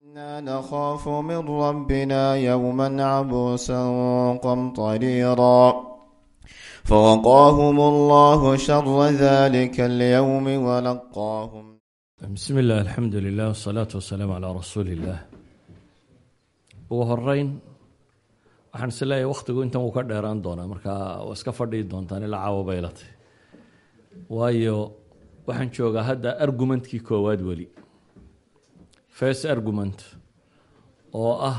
إنا نخاف من ربنا يوما عبوسا قمطريرا. فوقاهم الله شر ذلك اليوم ولقاهم. بسم الله الحمد لله والصلاة والسلام على رسول الله. وهرين waxaan is leeyahay wakhtigu intan wuu ka dheeraan doonaa. Markaa iska fadhihi doontaan ilaa caawo baylatay waayo waxaan joogaa hadda argumentkii koowaad weli first argument oo ah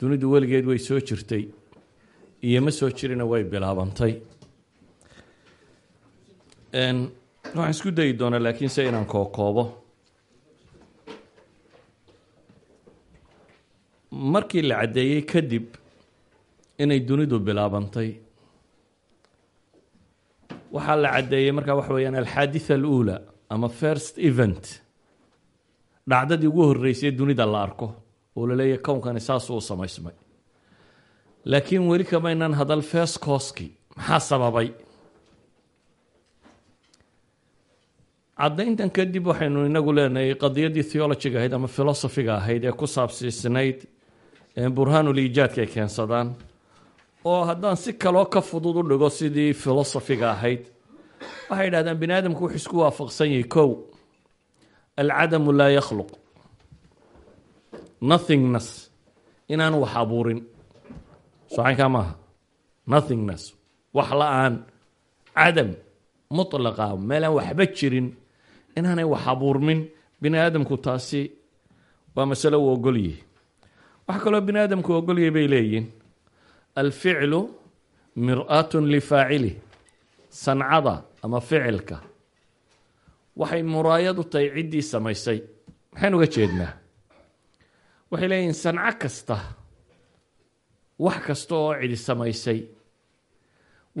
dunidu weligeed way soo jirtay iyo ma soo jirina way bilaabantay. Waxaan isku dayi doonaa laakiin se inaan kookoobo. Markii la caddeeyey kadib inay dunidu bilaabantay waxaa la caddeeyey markaa waxa weeyaan alxaaditha aluula ama first event dhacdadii ugu horreysay dunida la arko oo la leeyahay kownkani saasuu samaysmay. Laakiin weli kamaynan hadal first coski maxaa sababay? Caddayntan kadib waxaynu inagu leenahay qadiyaddii theologiga ahayd ama philosophiga ahayd ee ku saabsiisnayd burhaanul iijaadka ay keensadaan oo haddaan si kaloo ka fudud u dhigo sidii philosophiga ahayd waxay yidhahdaan bini aadamku wuxuu isku waafaqsan yahay kow alcadamu laa yakhluq nothingness. inaan wax abuurin socankaa maaha nothingness. wax la'aan cadam mutlaqa meelaan waxba jirin inaanay wax abuurmin bini aadamku taasi waa masalo uu ogolyihi wax kaloo bini aadamku ogolyahy bay leeyihiin alficlu mir-aatun lifaacilih sancada ama ficilka waxay muraayad u tahay ciddii samaysay. Maxaan uga jeednaa. Waxay leeyihiin sanco kasta wax kasta oo cidi samaysay.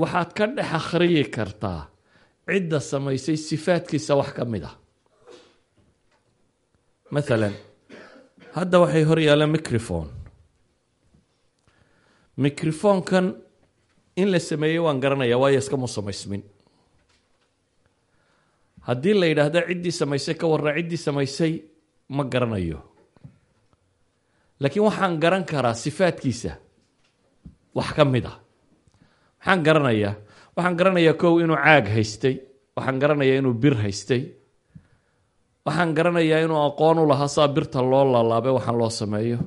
Waxaad ka dhex akhriyi kartaa cidda samaysay sifaadkiisa wax ka mid a maalan hadda waxay hor yaalaan microphone. Microfonkan in la sameeyey waan garanaya waayo iskama samaysmin haddii la yidhaahdo ciddii samaysay ka warra ciddii samaysay ma garanayo. Laakiin waxaan garan karaa sifaadkiisa wax ka mid a maxaan garanayaa waxaan garanayaa kow inuu caag haystay waxaan garanayaa inuu bir haystay waxaan garanayaa inuu aqoon u lahaa saa birta loo lalaabay waxaan loo sameeyo.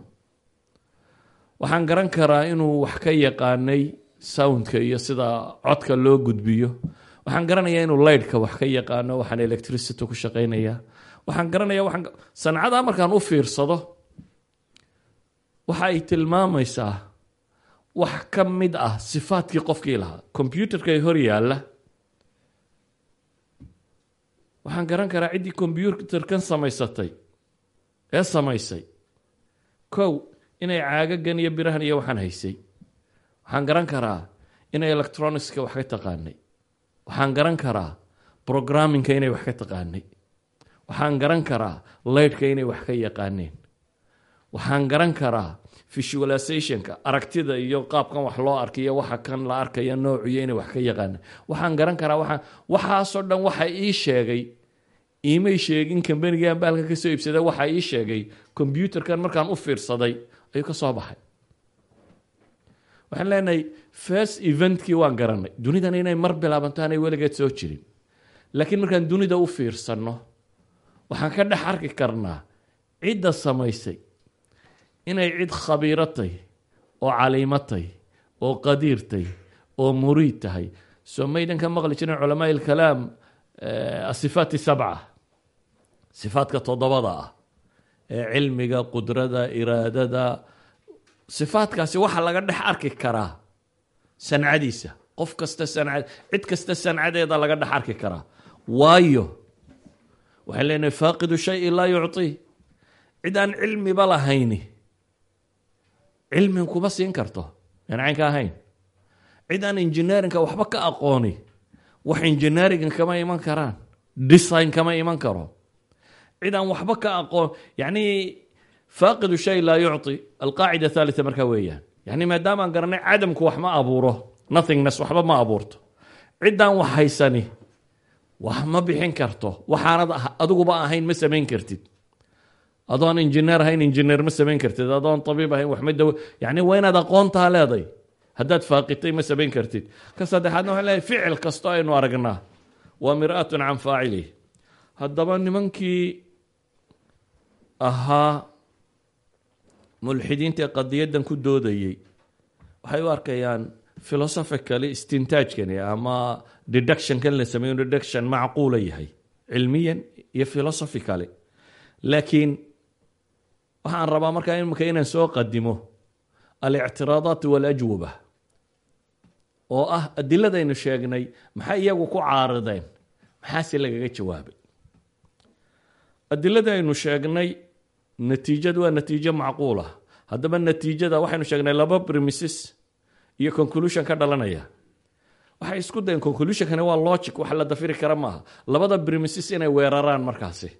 Waxaan garan karaa inuu wax ka yaqaanay soundka iyo sida codka loo gudbiyo waxaan garanayaa inuu lightka wax ka yaqaano waxaan electricity ku shaqeynaya waxaan garanaya waxaan sancadaa markaan u fiirsado waxa ay tilmaamaysaa wax ka mid ah sifaadkii qofkii lahaa. Combyuterka hor yaalla. Waxaan garan karaa ciddii combyuterkan samaysatay ee samaysay kow inay caagagan iyo birahan iyo waxaan haysay. Waxaan garan karaa inay electronicska wax ka taqaanay waxaan garan karaa programmingka inay wax ka taqaanay. Waxaan garan karaa lightka inay wax ka yaqaaneen. Waxaan garan karaa visualizationka aragtida iyo qaabkan wax loo arkayo waxa kan la arkaya noociyo inay wax ka yaqaaneen. Waxaan garan karaa waxaan waxaasoo dhan waxa ii sheegay iimay sheegin kambanigan baalka ka soo iibsada waxa ii sheegay combyuterkan markaan u fiirsaday ayuu ka soo baxay. Waxaan leenahay first eventkii waan garanay. Dunidan inay mar bilaabanto aanay weligeed soo jirin. Laakiin markaan dunida u fiirsanno waxaan ka dhex arki karnaa cidda samaysay inay cid khabiiro tahy oo caliimo tahy oo qadiir tahy oo muriid tahay. Soo maydan ka maqli jirin culamaa ilkalaam asifaat sabca. Sifaadka toddobada ah. Ee cilmiga qudrada iraadada. Sifaadkaasi waxaa laga dhex arki karaa sancadiisa qof kasta sanca cid kasta sancadeeda laga dhex arki karaa waayo. Waxaan leenahay faaqidu shayi laa yucطii cid aan cilmiba lahayni. Cilmin kuma siin karto. Aan caynka ahayn. Cid aan engineerinka waxba ka aqooni. Wax engineeringa kama iman karaan. Design kama iman karo. Cid aan waxba ka aqoon yani faaqidu shay laa yucطi alqaacida thalitha markaa weeyaan yani maadaama aan garanay cadamku wax ma abuuro nothingness waxba ma abuurto. Ciddaan wax haysani wax ma bixin karto. Waxaanad adiguba ahayn ma samayn kartid. Adoon injineer ahayn injineer ma samayn kartid. Adoon tabiib ahayn wax ma dawo yani waa inaad aqoontaa leeday. Haddaad faaqitay ma samayn kartid. Ka saddexaadna waxaan leeyahay ficil kasto aynu aragnaa. Waa mir'atun can faacilih haddaba nimankii ahaa mulxidiinta qadiyadan ku doodayey waxay u arkayaan philosophically istintaajkani ama deductionkan la sameeyo deduction macquula yahay cilmiyan iyo philosophically laakiin waxaan rabaa markaa imika inaan soo qadimo alictiraadaat walajwaba oo ah adiladaynu sheegnay maxay iyagu ku caarideen? Maxaase lagaga jawaabay? Adilada aynu sheegnay natiijadu waa natiijo macquulah haddaba natiijada waxaynu sheegnay laba premises iyo conclusion ka dhalanaya. Waxay isku dayeen conclusionkani waa logic wax la dafiri kara maaha. Labada premises inay weeraraan markaasi.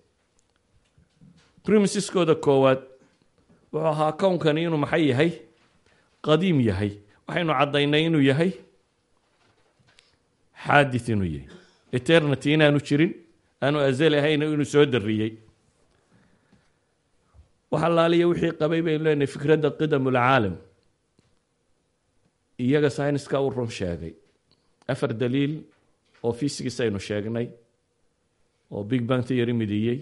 Premisiskooda koowaad wuxuu ahaa kownkani inuu maxay yahay? Qadiim yahay. Waxaynu caddaynay inuu yahay xaadith inuu yahay. Eternity inaanu jirin aanu azali ahayn inuu soo dariyey wax allaaliya wixii qabay baynu leenahay fikradda qidam ulcaalam iyaga syniska u run sheegay. Afar daliil oo fisigis aynu sheegnay oo big bang theory midiyey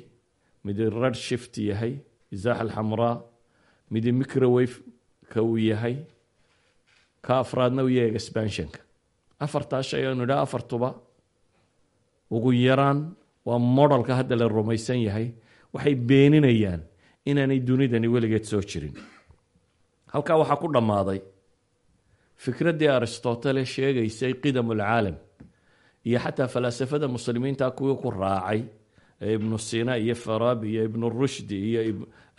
midi red shift yahay isaax alxamraa midi microwave ka uu yahay ka afraadna uu yahay expansionka. Afartaa shay aynu idhaha afartuba ugu yaraan waa modalka hadda la rumaysan yahay. Waxay beeninayaan inaanay dunidani weligeed soo jirin. Halkaa waxaa ku dhammaaday fikraddii aristotele sheegaysay qidam ulcaalam iyo xataa falaasafada muslimiinta kuwii ku raacay ee ibnu sina iyo farabi iyo ibnu rushdi iyo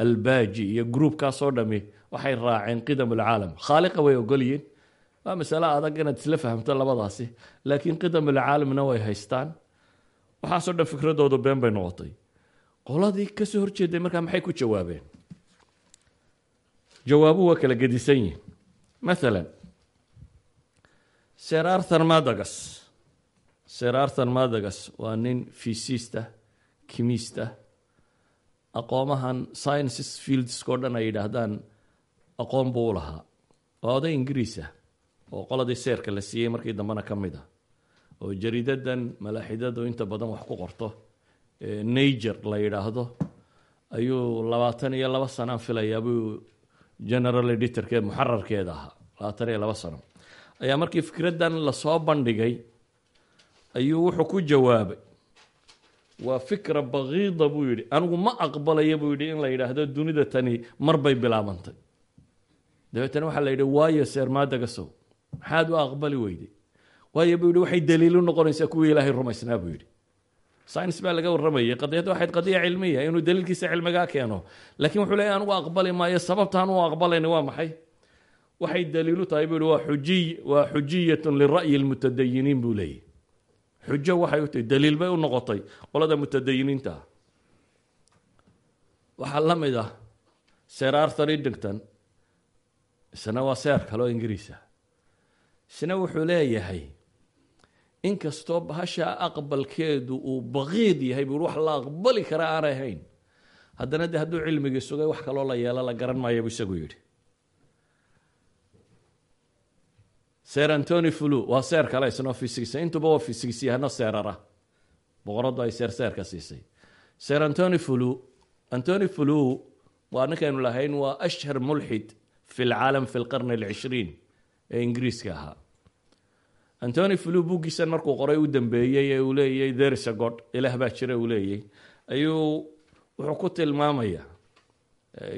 albaji iyo groupkaasoo dhami waxay raaceen qidam ulcaalam khaaliqa way ogolyiin waa masale adag inaad isla fahamto labadaasi laakiin qidam ulcaalamna way haystaan. Waxaasoo dhan fikradoodu been bay noqotay qoladii ka soo horjeeday markaa maxay ku jawaabeen? Jawaabuhu waa kala gedisan yihiin maalan ser arthur madagas ser arthur madagas waa nin fisista kimista aqoomahan sciences fieldsko dhan ay yidhaahdaan aqoon buu u lahaa. Waa oday ingiriisa oo qoladii seerka la siiyey markii dambena ka mid a oo jariidadan malaaxidadu inta badan wax ku qorto nager la yidhaahdo. Ayuu labaatan iyo laba sanaan filayaa buu general editorkeed muxararkeeda ahaa labaatan iyo laba sano ayaa markii fikraddan la soo bandhigay ayuu wuxuu ku jawaabay waa fikra bakiida buu yidhi. Anigu ma aqbalaya buu yidhi in la yidhaahdo dunida tani mar bay bilaabantay. Dabeetana waxaa la yidhi waayo seermaadagasow maxaad u aqbali weyday? Waayo buu yidhi waxay daliilu noqonaysaa kuwii ilaahay rumaysnaa buu yidhi science baa laga warramayay qadiyadda waxayd qadiya cilmiya inuu daliilkiisa cilmigaa keeno. Laakiin wuxuu leeyahy anugu aqbali maayo sababtaan u aqbalayna waa maxay? Waxay daliilu tahay buu waa xujiy waa xujiyatun lira'yi lmutadayiniin buu leeyahy xujo waxay u tahay daliil bay u noqotay qolada mutadayiniinta. Ah waxaa la mid ah ser arthur edington seer ingiriisa isna inkastoo bahasha aqbalkeedu uu baqiid yahay buu wax la aqbali kara aanay ahayn. Haddana de hadduu cilmigii sugay wax kaloo la yeelo la garan maayo buu isagu yidhi. Ser antony flu waa seer kale isnoo fisigsa intuba waa fisigis yahano seerara. Boqoradu ay seer seerka siisay. Ser antony flu antony flu waa ninkaynu lahayn waa ashhar mulxid fi lcaalam fi lqarni alcishriin ee ingiriiska ahaa antony flu buuggiisan markuu qoray u dambeeyey ee uu leeyay therisa god. Ilaah baa jira uu leeyay. Ayuu wuxuu ku tilmaamaya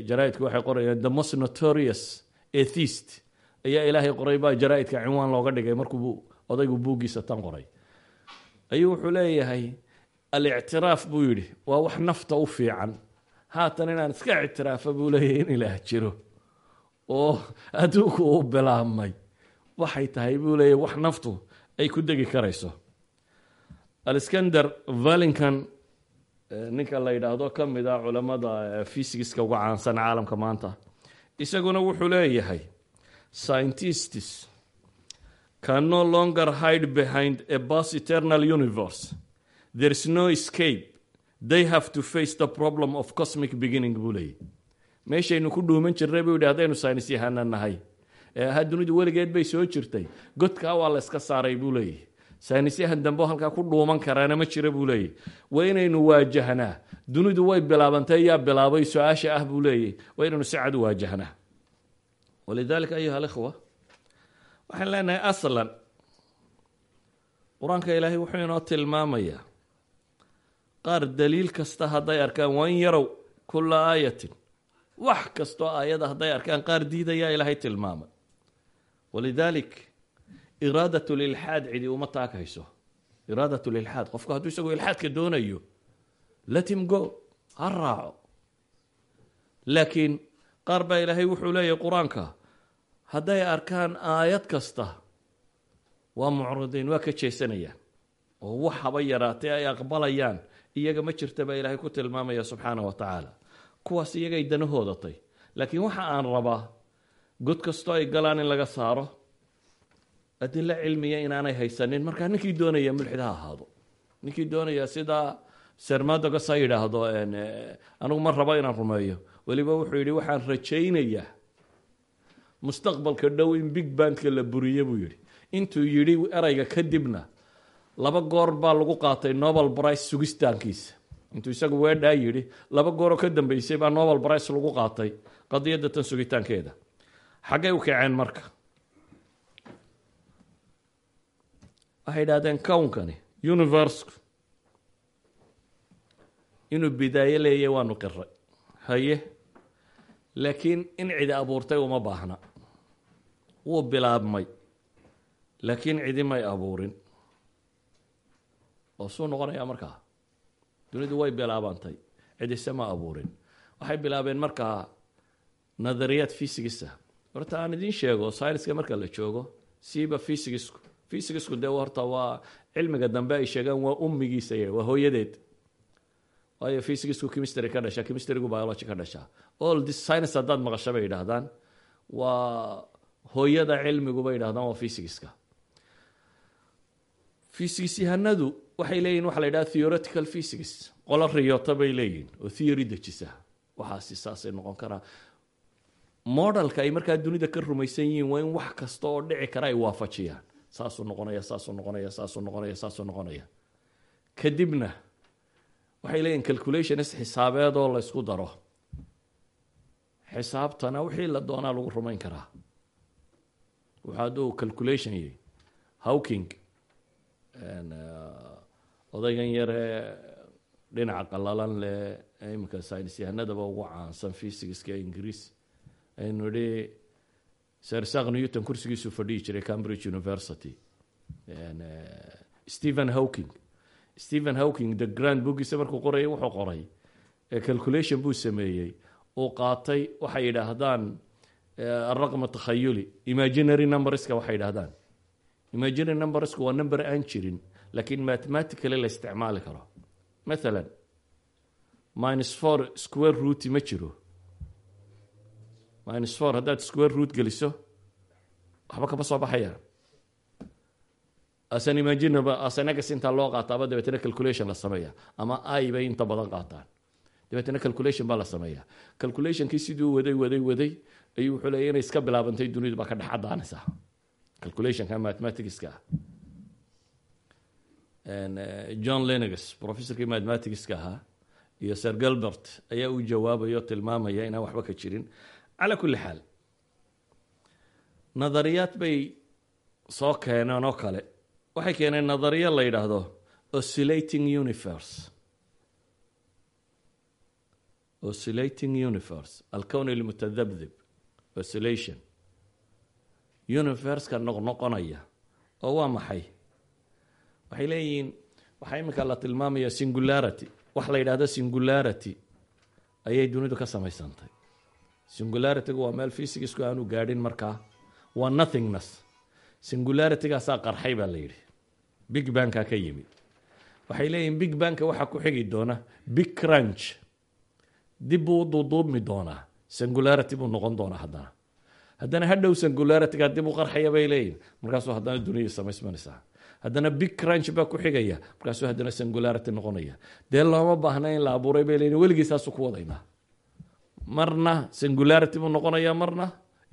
jaraaidku waxay qorayaan the most notorious atheist. Ayaa ilaahay qoray baa jaraaidka cinwaan looga dhigay markuu odaygu buuggiisa tan qoray. Ayuu wuxuu leeyahay alictiraaf buu yidhi waa wax nafta u fiican. Haatan inaan iska ictiraafa buu leeyahay in ilaah jiro. Oo adduunku uu bilaabmay waxay tahay buu leeyahy wax naftu ay ku degi karayso. Alexander valinkan ninka la yidhaahdo ka mid a culamada fysigiska uga caansan caalamka maanta isaguna wuxuu leeyahay scientists can no longer hide behind a bus eternal universe. There's no escape. They have to face the problem of cosmic beginning buu leeyay meeshaynu ku dhuuman jirnay buu yidhi haddaynu saynis yahana nahay ee ahaa dunidu weligeed bay soo jirtay. Godkaa waa la yska saaray buu leeyahy saynisyahan dambe halkaa ku dhuuman karaana ma jira buu leeyahy waa inaynu waajahnaa dunidu way bilaabantay yaa bilaabay su'aasha ah buu leeyahy waa inaynu si cad u waajahnaa walidalika ayuha alikhwa waxaan leenahay aslan. Qur'aanka ilaahay wuxuu inoo tilmaamayaa qaar daliil kasta hadday arkaan waan yarow kulla aayatin. Wax kastoo aayada hadday arkaan qaar diidayaa ilaahay tilmaamay walidaalik iraadat lilxaad cidi uma taakayso. Iraadat lilxaad qofku hadduu isagu ilxaadka doonayo latim go ha raaco. Laakiin qaar baa ilaahay wuxuu leeyahy qur'aanka hadday arkaan aayad kasta waa mucridiin waa ka jeesanayaan. Oo wax haba yaraatee ay aqbalayaan iyaga ma jirta baa ilaahay ku tilmaamaya subxaana wa tacaala. Kuwaas iyagay danahoodatay. Laakiin waxa aan rabaa god kastoo ay galaan in laga saaro. Adilo cilmiya inaanay haysanin markaa ninkii doonaya mulxid ha ahaado. Ninkii doonaya sidaa sermadogas ha yidhaahdo anigu ma rabo inaan rumeeyo. Weliba wuxuu yidhi waxaan rajaynayaa mustaqbalka dhow in big bandka la buriye buu yidhi. Intuu yidhi erayga kadibna laba goor baa lagu qaatay nobel brice sugistaankiisa. Intuu isagu weedhaa yidhi laba gooroo ka dambeysay baa nobel brice lagu qaatay qadiyadda tan sugitaankeeda xaggay u kaceen marka. Waxay idhahdeen kownkani universku inuu bidaayo leeyahy waanu qiray. Haye laakiin in cidi abuurtay uma baahna. Wuu bilaabmay laakiin cidi may abuurin. Oo suu noqonayaa markaa dunidu way bilaabantay cidise ma abuurin. Waxay bilaabeen markaa nadariyaad fysigisa horta aan idiin sheego syniska marka la joogo siiba fysigisku fysigisku dee horta waa cilmiga dambe ay sheegaan waa ummigiisa waa hooyadeed. Waayo fysigisku chemistry ka dhasha chemistrygu biology ka dhasha. All this science haddaad maqasho bay yidhaahdaan. Waa hooyada cilmigu bay yidhahdaan waa fysigiska fysics yahanadu waxay leeyihiin waxa la yidhaha theoretical physics. Qolo riyota bay leeyihiin oo theory dejisa waxaasi saasay noqon karaa modelka ay markaa dunida ka rumaysan yihiin waa in wax kasta oo dhici kara ay waafajiyaan. Saasuu noqonaya saasuu noqonaya saasuu noqonaya saasuu noqonaya. Kadibna waxay leeyihiin calculations xisaabeed oo la ysku daro. Xisaabtana wixii la doonaa lagu rumayn karaa. Wuxuu hadduu calculation yahy hawking odaygan yaree dhinaca qalalan leh iminka synis yahanadaba ugu caansan fysigiska ingiriis aynu idhi sir isaq newton kursigiisuu fadhihi jiray cambridge university. Stephen hawking. Stephen hawking the grand boogiisa markuu qorayay wuxuu qoray. Calculation buu sameeyey. Uu qaatay waxay yidhaahdaan araqma takhayuli. Imaginary numberska waxay yidhahdaan imaginary numbersku waa number aan jirin laakiin mathematically la isticmaali karo. Mathalan minus four square root ma jiro minus four haddaad square root geliso waxba kama soo baxayaan asan imaginaba asanagas intaa loo qaataaba dabeetna calculation la sameeya. Ama i bay inta badan qaataan. Dabeetna calculation baa la sameeya. Calculationkii siduu waday waday waday ayuu wuxuu inay iska bilaabantay dunidu baa ka dhex cadaanaysaa calculationka mathematicska. John lenegas professorkii mathematicska ahaa iyo sir galbert ayaa u jawaabaya oo tilmaamaya inaan waxba ka jirin calaa kulli xaal nadariyaad bay soo keeneen oo kale. Waxay keeneen nadariya la yidhaahdo oscillating universe. Oscillating universe alkown ilmutadabdib oscillation. Universka noqnoqonaya oo waa maxay? Waxay leeyihiin waxaa iminka la tilmaamaya singularity. Wax la yidhahdo singularity ayay dunidu ka samaysantay singularitygu waa meel fysicsku aanu gaadhin markaa waa nothingness. Singularitygaasaa qarxay baa la yidhi. Big banka ka yimid. Waxay leeyihiin big banka waxaa ku xigi doona big crunch. Dib buu duuduubmi doonaa. Singularity buu noqon doonaa haddana. Haddana hadhow singularityga dib u qarxaya bay leeyihiin markaasuu haddana duniyai samaysmanaysaa haddana big crunch baa ku xigaya. Markaasuu haddana singularity noqonaya. Dee looma baahna la abuuray bay leeyihiin weligii ku wadaynaa marna singularity buu noqonayaa marna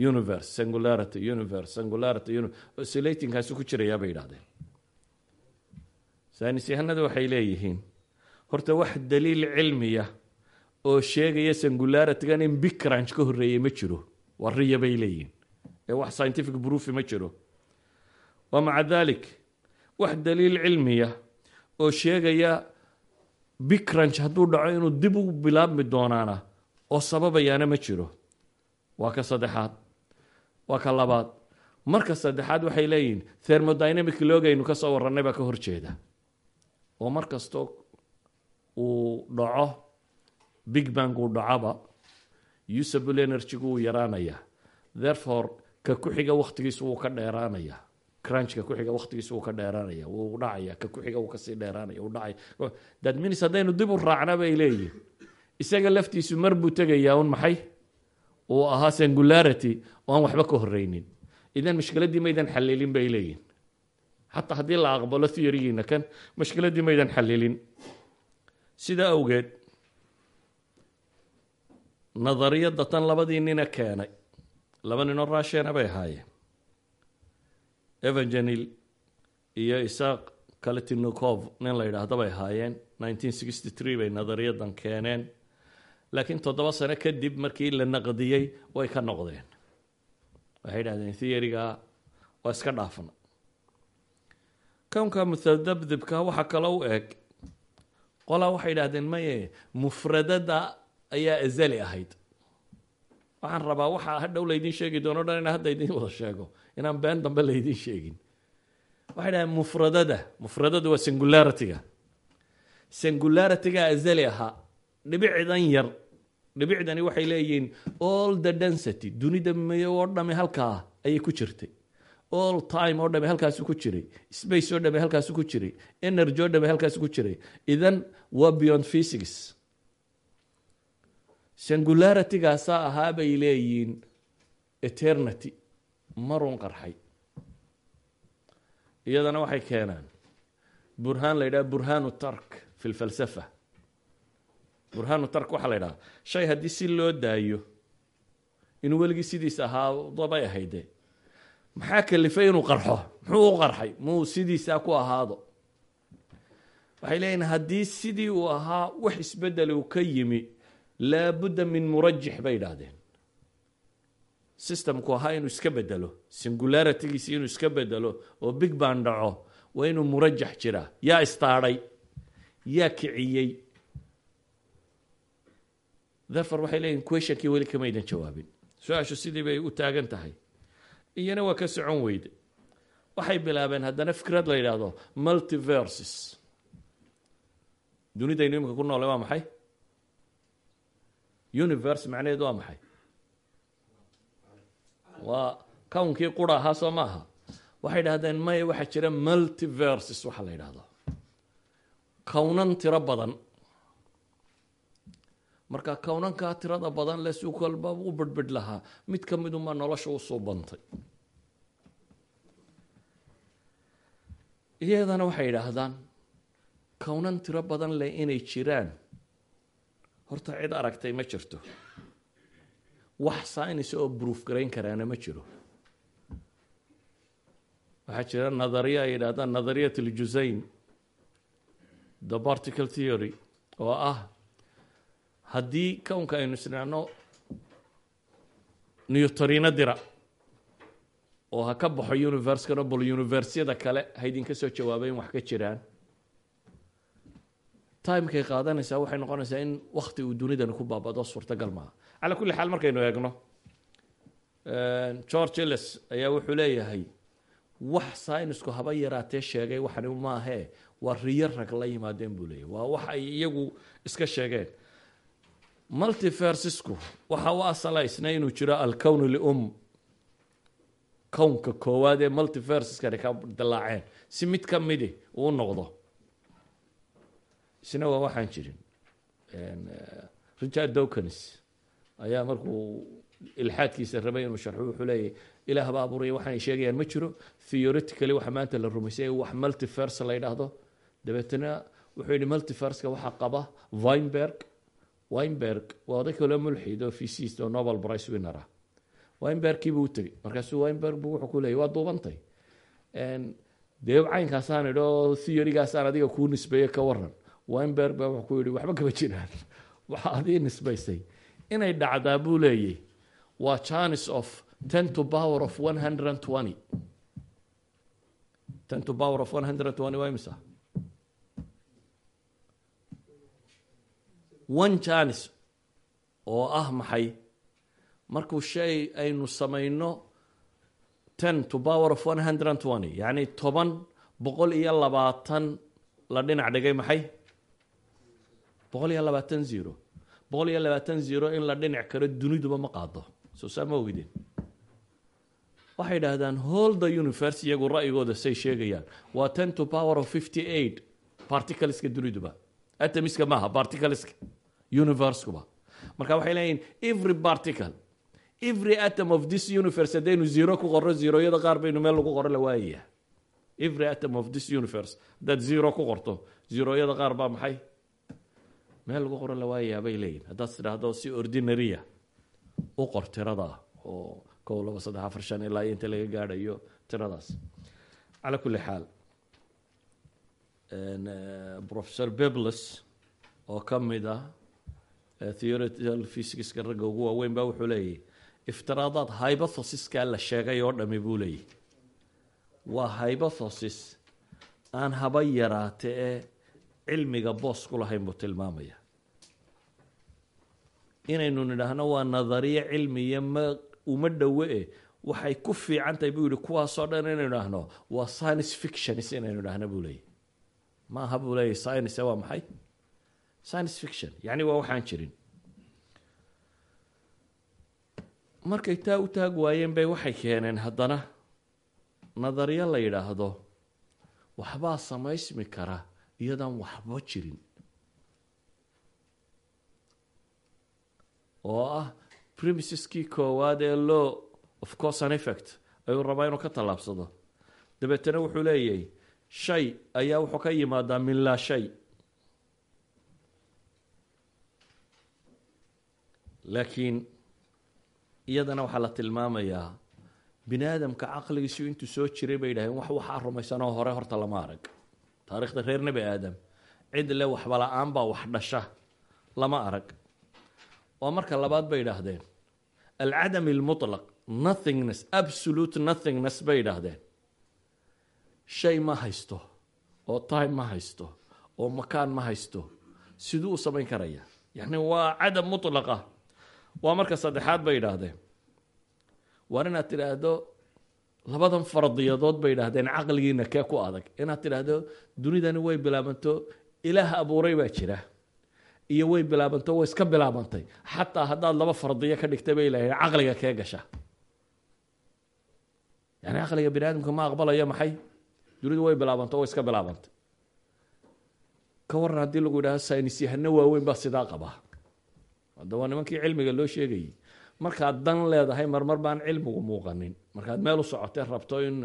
universe singularity universe singularity uni oscillatingkaasi ku jirayaa bay yidhahdeen saynis yahanada waxay leeyihiin horta wax daliil cilmiya oo sheegaya singularitygan in big crunch ka horreeyey ma jiro waa riya bay leeyihiin. Ee wax scientific proofi ma jiro. Wa maca dalik wax daliil cilmiya oo sheegaya big crunch hadduu dhaco inuu dib u bilaabmi doonaana oo sababayaana ma jiro. Waa ka saddexaad. Waa ka labaad. Marka saddexaad waxay leeyihiin thermodynamic logaynu ka soo warrannay baa ka horjeeda oo mar uu dhaco big bang uu dhacoba usable energygu wuu yaraanayaa therefore ka ku-xiga wakhtigiisu wuu ka dheeraanayaa crunchka ku-xiga wakhtigiisu wuu ka dheeraanaya. Wuu dhacaya ka ku-xiga wuu ka sii dheeraanaya wuu dhacaya. That means haddaynu dib u raacna bay leeyihiin isaga laftiisu mar buu tegayaa un maxay? Uu ahaa singularity oo aan waxba ka horreynin idan mashkiladdii maydan xalilin bay leeyihiin xataa haddii la aqbalo theorygiina kan mashkiladdii maydan xalilin. Sidaa awgeed nadariyadda tan labadii nina keenay laba ninoo raashena bay ahaayeen. Evangenil iyo isaaq kaletinikov nin la yidhaahdo bay ahaayeen. nineteen sixty three bay nadariyadan keeneen laakiin toddoba sano kadib markii la naqdiyey way ka noqdeen waxay yidhahdeen theoryga waa iska dhaafna kownka mutadabdibka waxaa kaloo u eg qolaa waxay idhahdeen maye mufradada ayaa azali ahayd waxaan rabaa waxaa hadhow laydin sheegi doono dhan inaan hadda idiin wada sheego inaan been dambe laydin sheegin waxay dhahdeen mufradada mufradada waa singularityga singularityga azali ahaa dhibicdan yar. Dhibicdani waxay leeyihiin all the density dunida miyo oo dhami halkaa ayay ku jirtay. All time oo dhami halkaasi ku jiray. Space oo dhami halkaasi ku jiray. Energy oo dhami halkaasi ku jiray. Idan waa beyond physics. Singularitygaasa ahaa bay leeyihiin eternity. Marun qarxay. Iyadana waxay keenaan burhaan la yidhaha burhaanu tark fi lfalsafa burhaanu tark waxaa la yidhaha shay haddii si loo daayo inuu weligii sidiis ahaa dabay ahayde. Maxaa kalifay inuu qarxo? Muxuu u qarxay? Muu sidiisaa ku ahaado. Waxay leeyihiin haddii sidii uu ahaa wax isbeddel uu ka yimi laabudda min murajix bay idhaahdeen systemku ahaa inuu iska bedelo singularitygiisi inuu iska bedelo oo big baan dhaco waa inuu murajax jiraa. Yaa istaadhay yaa kiciyey therefore waxay leeyihiin questionkii weli kamaydan jawaabin. Su'aashu sidii bay u taagan tahay. Iyana waa ka socon weyde waxay bilaabeen haddana fikrad la yidhaahdo multiverses. Dunidaynu imika ku noole waa maxay? Universe macnaheedu waa maxay? Waa kownkii qura ahaa soo ma aha. Waxay dhahdeen maya waxaa jira multiverses waxa la yidhaahdo. Kownan tiro badan marka kownankaa tirada badan le si kalba u bedhbedh lahaa mid ka midunbaa nolosha u soo bantay. Iyadana waxay yidhaahdaan kownan tiro badan leh inay jiraan. Horta cid aragtay ma jirto. Wax science oo proof garayn karaana ma jiro. Waxaa jira nadariya ay yidhahdaan nadariyat aljusayn the particle theory oo ah haddii kownka aynu isnacno newtorino dira oo ha ka baxo universekano bal universiyada kale ha idinka soo jawaabay in wax ka jiraan. Timekay qaadanaysaa waxay noqonaysaa in wakti uu dunidani ku baabado suurtagal maaha. Calaa kulli xaal markaynu eegno george ellis ayaa wuxuu leeyahay wax synisku haba yaraatee sheegay waxani maahee waa riyo rag la yimaadeen buu leeyahy waa wax ay iyagu iska sheegeen multiversisku waxa u asalaysna inuu jiro alkown lium. Kownka koowaad ee multiversiskani ka dilaaceen si mid ka midi uu noqdo. Isna waa waxaan jirin. Richard dawkins ayaa markuu ilxaadkiisa rabay inuu sharxo wuxuu leeyahy ilaah baa abuuraya waxaanay sheegayaan ma jiro. Theoretically waxa maanta la rumaysay wax multiverse la yidhaahdo. Dabeetana wuxuu yidhi multiverska waxaa qaba weinberg weinberg waa oday kaloo mulxid oo physicist oo nobel prize winner ah. Weinbergkii buu u tegey. Markaasuu weinberg buu wuxuu ku leeyay waa duubantay. Dee caynkaasaan idhi oo theorygaasaan adiga kuu nisbeeye ka waran weinberg baa wuxuu ku yidhi waxba kama jiraan. Waxa adii nisbaysay inay dhacdaa buu leeyay waa chance of ten to power of one hundred and twenty. Ten to power of one hundred and twenty one chance. Oo ah maxay? Markuu shay aynu samayno ten to power of one hundred toban boqol iyo labaatan la dhinac dhigay maxay? Boqol iyo labaatan zero. Boqol iyo labaatan zero in la dhinac karo duniduba ma qaado. Soo saa ma waxay idhaahdaan hol the universe iyagu ra'yigooda say sheegayaan. Waa ten to power of fifty eight particleska duniduba. Atomiska maaha particleska universekuba marka waxay leeyihiin every particle every atom of this universe haddaynu zero ku qorro zeroyada qaar baynu meel lagu qoro la waayaya every atom of this universe haddaad zero ku qorto zeroyada qaar baa maxay? Meel lagu qoro la waayayaa bay leeyihiin haddaad tidhaahdo si ordinarya u qor tirada oo kow laba saddex afar shan ilaa inta laga gaadhayo tiradaas. Calaa kulli xaal professor bebles oo ka mid ah theoretical physicska ragga ugu waaweyn baa wuxuu leeyahy iftiraadaad hypothesiskaa la sheegay oo dhami buu leeyahy waa hypothesis aan haba yaraate ee cilmiga boos ku lahayn buu tilmaamaya. Inaynu nidhaahno waa nadariye cilmiya ma uma dhowe e waxay ku fiican tahay buu yihi kuwaasoo dhan inaynu idhaahno waa science fictions inaynu idhaahno buu leeyahy ma aha buu leeyahy science waa maxay science fiction. Yacni waa waxaan jirin. Markay taa u taag waayeen bay waxay keeneen haddana nadariyo la yidhaahdo waxbaa samaysmi kara iyadaan waxba jirin. Oo ah premisiskii koowaad ee law of course an effect ayuu rabaa inuu ka tallaabsado. Dabeetana wuxuu leeyahay shay ayaa wuxuu ka yimaadaa min laa shay laakiin iyadana waxaa la tilmaamayaa bini aadamka caqligiisu intuu soo jiray bay yidhahdeen wax waxaa rumaysanoo hore horta lama arag. Taarikhda reer nebi aadam cid le waxba la'aan baa wax dhasha lama arag. Waa marka labaad bay yidhaahdeen. Alcadam almutlaq nothingness absolute nothingness bay yidhaahdeen. Shay ma haysto oo time ma haysto oo makaan ma haysto siduu u samayn karaya. Yacni waa cadam mutlaqa waa marka saddexaad bay yidhaahdeen waar inaad tidhaahdo labadan fardiyadood bay yidhaahdeen caqligiina kee ku adag. Inaad tidhaahdo dunidani way bilaabanto ilaah abuuray baa jira. Iyo way bilaabanto way iska bilaabantay. Xataa haddaad laba fardiyo ka dhigta bay lahayn caqliga kee gasha yani caqliga bini aadamka ma aqbalayo maxay? Dunidu way bilaabanto way iska bilaabantay. Ka waran haddii lagu yidhahdo saynis yahano waaweyn baa sidaa qabaa hadda nimankii cilmiga loo sheegayay. Markaad dan leedahay marmar baan cilmigu muuqanin. Markaad meel u socotee rabto in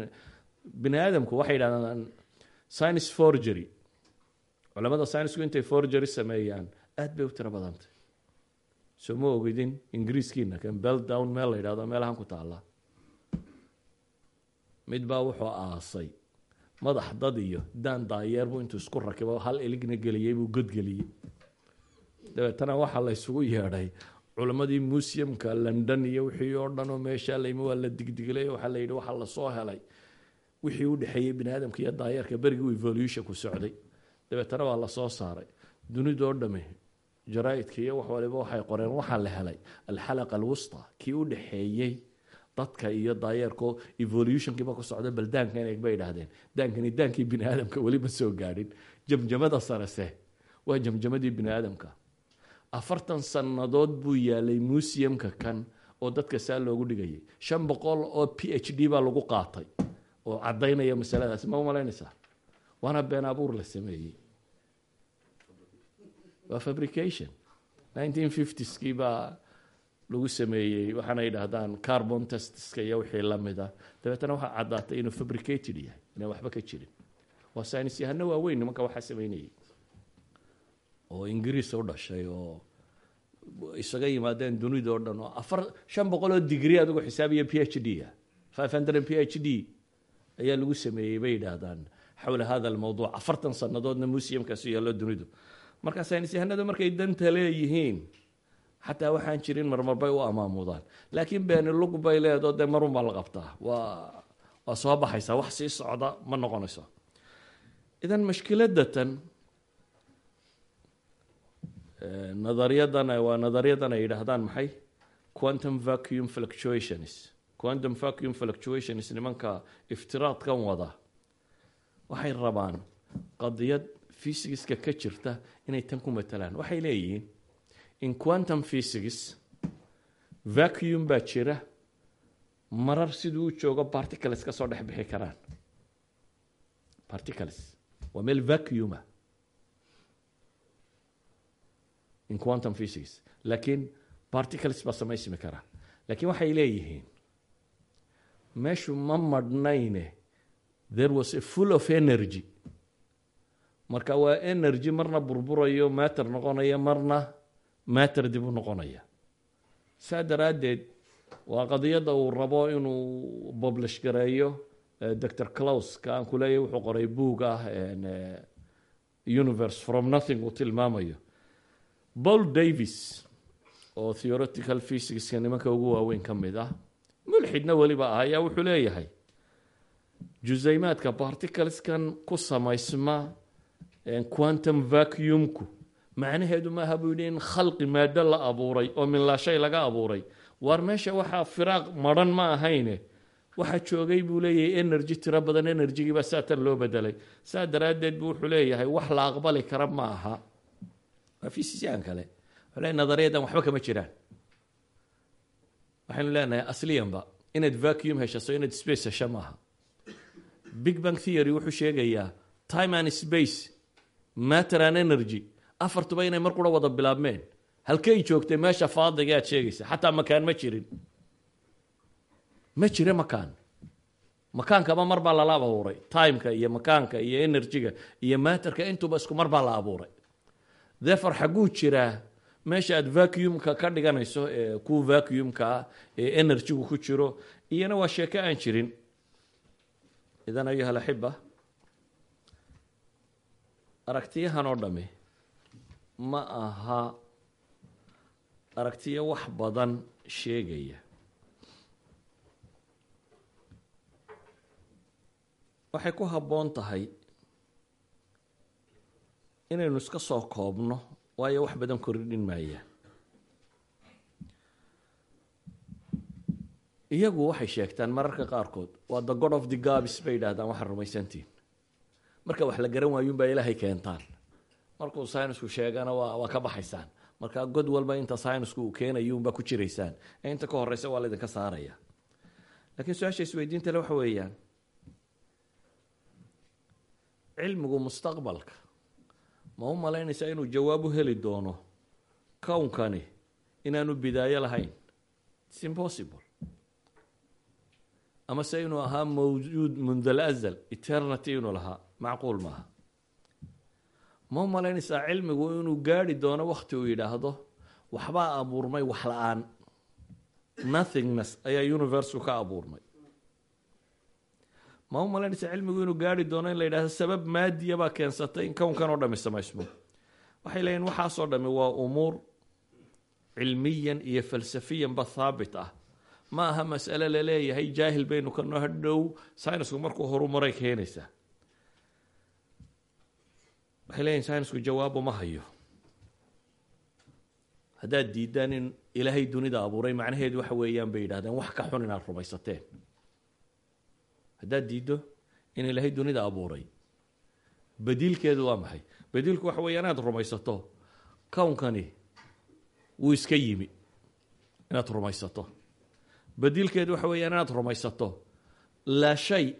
bini aadamku waxay yidhahdaan science forgery. Culamada scienceku intay forgery sameeyaan aad bay u tiro badantay. Soo ma ogidin ingiriiskiina kan bell down meel la yidhahdo meelahan ku taalla. Mid baa wuxuu aasay madax dad iyo daan daayeer buu intuu isku rakibo hal iligna geliyey buu godgeliyey dabeetana waxaa la ysugu yeedhay culammadii museumka london iyo wixii oo dhan oo meeshaa layimi waa la digdiglay waxaa la yidhi waxaa la soo helay. Wixii u dhexeeyey bini aadamka iyo daayeerka berigii evolution ku socday. Dabeetana waa la soo saaray. Dunidoo dhami jaraaidka iyo wax waliba waxay qoreen waxaa la helay. Alxalaqa alwusta kii u dhexeeyey dadka iyo daayeerko evolutionkiiba ku socda bal daankan eeg bay idhaahdeen daankani daankii bini aadamka weli soo gaadhin. Jamjamada sarese waa jamjamadii bini aadamka afartan sannadood buu yaalay museumka kan oo dadka saa loogu dhigayay. Shan boqol oo p h d baa lagu qaatay oo caddaynaya masaladaas. Ma umalaynaysaa? Waana been abuur la sameeyey. Waa fabrication. nineteen fiftieskii baa lagu sameeyey waxaana yidhaahdaan carbon testiska iyo wixii la mid a dabeetana waxaa caddaatay inuu fabricated yahay inaan waxba ka jirin. Waa saynis yahano waaweyn nimanka waxaa sameynayay. Oo ingiriis u dhashay oo isaga yimaadeen dunida oo dhan. Oo afar shan boqol oo digri adigu xisaabiya p h d a five hundred p h d ayaa lagu sameeyey bay yidhaahdaan xawla hada almawduuc afartan sannadoodna museumkaasu yaallo dunidu. Marka markay danta leeyihiin xataa waxaan jirin marmar bay u amaamudaan laakiin beeni lug bay leedo dee marun baa la qabtaa. Waa waa soo baxaysaa. Wax sii socda ma noqonayso. Idan mashkiladatan nadariyadan waa nadariyadan ay yidhaahdaan maxay quantum vacuum fluctuations. Quantum vacuum fluctuations nimanka iftiraadkan wada waxay rabaan qadiyad fysigiska ka jirta inay tan ku matalaan waxay leeyihiin in quantum physics vacuum baa jira marar siduu u joogo particles ka soo dhex bixi karaan particles. waa meel vacuuma in quantum physics. Laakiin particles baa samaysmi kara. Laakiin waxay leeyihiin meeshu ma madhnayne there was a full of energy. Marka waa energy marna burburayo matter noqonaya marna matter dib u noqonaya. Saa daraaddeed waa qadiyadda uu rabo inuu publish gareeyo dr claus ka aan ku leeyahy wuxuu qoray boog ah universe from nothing uu tilmaamayo paul davis oo theoretical physicska nimanka ugu waaweyn ka mid ah mulxidna weliba ah ayaa wuxuu leeyahay jusaymaadka particleskan ku samaysma quantum vacuumku. Macnaheedu maaha buu yidhi in khalqi maado la abuuray oo minlaashay laga abuuray. Waar meesha waxaa firaaq madran ma ahayne. Waxaa joogay buu leeyahay energy tiro badan enerjigiibaa saatan loo bedelay. Saa daraaddeed buu wuxuu leeyahay wax la aqbali kara ma aha waa fisisyan kale. Leeyahy nadariyadan waxba kama jiraan. Waxaynu leenahay asliyanba inaad vacuum heshaso inaad space hesho maaha big bang theory wuxuu sheegayaa time and space matter and energy. Afartuba inay mar qura wada bilaabmeen. Halkay joogtay meesha faadiga aad sheegaysa. Xataa makaan ma jirin. Ma jire makaan. Makaankaba mar lala abuuray. Timeka iyo makaanka iyo energyga iyo matterka intuba isku mar la abuuray therefore xagguu jiraa meesha aad vacuumka ka dhiganayso ee ku vacuumka ah ee energygu ku jiro iyana waa sheeko aan jirin. Idan ayuha alaxiba aragtiyahan oo dhami ma aha aragtiyo wax badan sheegaya. Waxay ku habboon tahay inaynu iska soo koobno waayo wax badan kordhin maayaan iyagu waxay sheegtaan mararka qaarkood waa the god of the gabis bay yidhahdaan waxaa rumaysantiin marka wax la garan waayuunbaa ilaahay keentaan. Markuu synisku sheegana waa ka baxaysaan. Marka god walba inta synisku uu keenayuunbaa ku jiraysaan. Ee inta ka horeysa waa laydinka saaraya. Lakiin su'aasha isweydiinta le waxa weeyaan cilmigu mustaqbalka ma u malaynaysaa inuu jawaab u heli doono kownkani inaanu bidaayo lahayn? Its impossible. Ama se inuu ahaa mawjuud mund alazal eternity inuu lahaa macquul maaha. Ma u malaynaysaa cilmigu inuu gaari doono wakti uu yidhaahdo waxbaa abuurmay wax la'aan. Nothingness ayaa universeku ka abuurmay ma u malaynaysaa cilmigu inuu gaari doono in la yidhahdo sabab maadiya baa keensatay in kownkan oo dhami samaysmo waxay leeyihiin waxaasoo dhami waa umuur cilmiyan iyo falsafiyanba thaabit ah. Ma aha mas'ale la leeyahay jaahil baynu ka noo hadhow synisku markuu horumaray keenaysaa waxay leeyihiin synisku jawaabo ma hayo. Haddaad diidaan in ilaahay dunida abuuray macnaheedu waxa weeyaan bay yidhahdeen wax ka xun inaad rumaysateen haddaad diiddo in ilaahay dunida abuuray. Badiilkeedu waa maxay? Badiilku waxa weeya inaad rumaysato. Kownkani wuu iska yimi inaad rumaysato. Badiilkeedu waxa weeyaan inaad rumaysato. Laa shay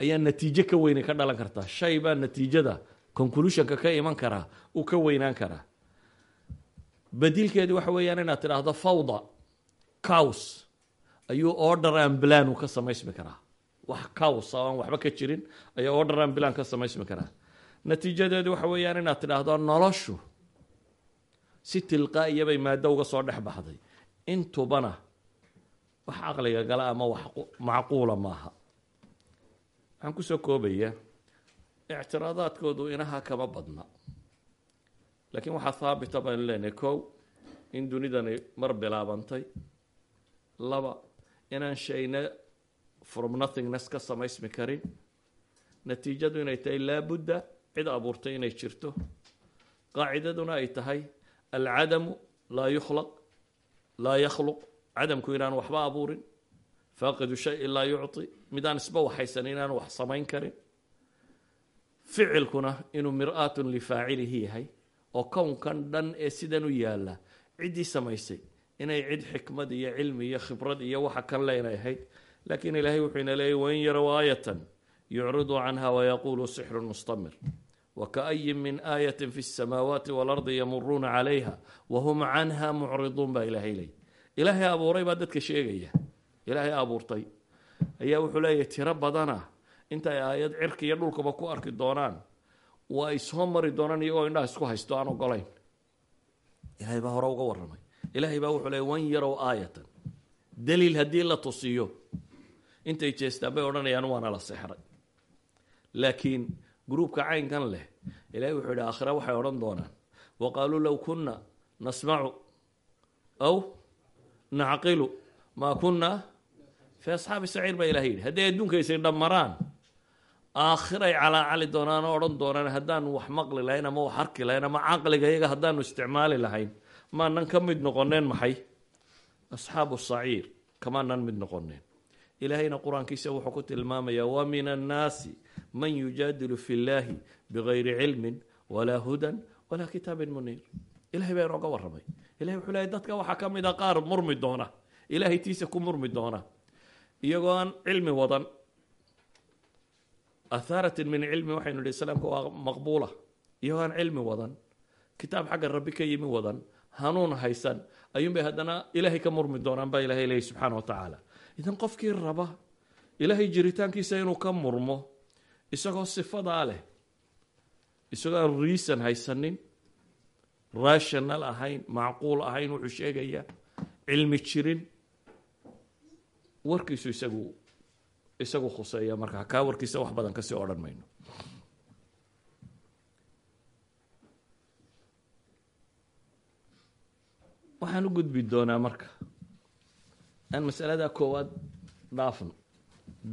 ayaa natiijo ka weyne ka dhalan kartaa shay baa natiijada conclusionka ka iman karaa uu ka weynaan karaa badiilkeedu waxa weeyaan inaad tidhaahdo fawda cows ayuu order and plan uu ka samaysmi karaa wax cows aan waxba ka jirin ayaa order and plan ka samaysmi karaa natiijadeedu waxa weeyaan inaad tidhaahdo noloshu si tilqaa'iya bay maaddo uga soo dhex baxday. Intubana wax caqliga gala ama wax macquula maaha. Waxaan ku soo koobayaa ictiraadaadkoodu inaha kama badna. Laakiin waxaa haabita baynu leenahay kow in dunidani mar bilaabantay. Laba inaan shayna from nothingness ka samaysmi karin natiijadu inay tahay laabudda cid abuurtay inay jirto. Qaacidaduna ay tahay alcadamu laa yukhlaq laa yakhluq. Cadamku inaan waxba abuurin faaqidu shayin laa yucطi midaan isba waxaysan inaan wax samayn karin. Ficilkuna inuu mir-aatun lifaacilihi yahay oo kownkan dhan ee sidan u yaalla ciddii samaysay. Inay cid xikmad iyo cilmi iyo khibrad iyo waxa kan leynay ahayd laakiin ilaahay wuxuu ina leeyay wain yarow aayatan yucridu canha wayaquulu sixrun mustamir. Wakaayin min aayatin fi samaawaati waalardi yamuruuna calayha wahum canha mucriduun baa ilaahay leeyay ilaahay abuuray baa dadka sheegaya. Ilaahay abuurtay. Ayaa wuxuu leeyahy tiro badana inta ay aayad cirka iyo dhulkaba ku arki doonaan waa soo mari doonaan iyagoo indhaha isku haysto aan ogolayn ilaahay baa hore uga warramay. Ilaahay baa wuxuu leeyay wan yarow aayatan. Daliil haddii la tusiyo intay jeestaan bay odhanayaan waana la sexray laakiin gruubka caynkan leh ilahay wuxuu yidhi aakhira waxay odhan doonaan. Wa qaaluu low kunna nasmacu aw nacqilu maa kunna fii asxaabi saciir baa ilahay yidhi. Hadday adduunkaysay dhammaraan aakhiray calaacali doonaan oo odhan doonaan haddaanu wax maqli lahayn ama wax arki lahayn ama caqliga iyaga haddaanu isticmaali lahayn maanan ka mid noqoneen maxay? Asxaabu saciir kamaanan mid noqoneen ilaahayna qur'aankiisa wuxuu ku tilmaamayaa wa min annaasi man yujaadilu fi llahi bigayri cilmin walaa hudan walaa kitaabin muniir ilahay baa inooga warramay ilahay wuxuu leeyahy dadka waxaa ka mid a qaar murmi doona ilahay tiisa ku murmi doona iyagoo aan cilmi wadan athaaratin min cilmi waxaynu idhi islaamka waa maqbuula iyagoo aan cilmi wadan kitaab xagga rabbi ka yimi wadan hanuun haysan ayuunbay haddana ilaahay ka murmi doonaan baa ilahay leeyahy subxaana wa tacaala idan qofkii raba ilaahay jiritaankiisa inuu ka murmo isagoo sifadaa leh isagoo aan reason haysanin rational ahayn macquul ahayn wuxuu sheegayaa cilmi jirin warkiisu isagu isagu khuseeya markaa kaa warkiisa wax badan ka sii odhan mayno. Waxaan u gudbi doonaa marka aan masalada koowaad dhaafno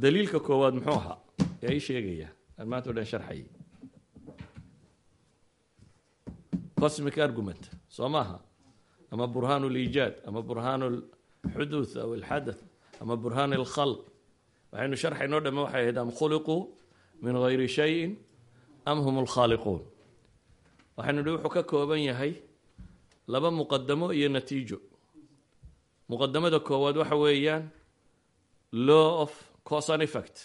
daliilka koowaad muxuu ahaa? Yaa ii sheegaya. Aan maanta o dhan sharxayay cosmic argument. Soo maaha ama burhaan liijaad ama burhaan lxuduuth aw alxadath ama burhaan alkhalq waxaynu sharxaynoo dhamme waxay ahayd am khuliquu min gayri shayin am hum lkhaaliquun waxaynu dhi wuxuu ka kooban yahay laba muqadamo iyo natiijo muqadamada koowaad waxa weeyaan law of cause and effect.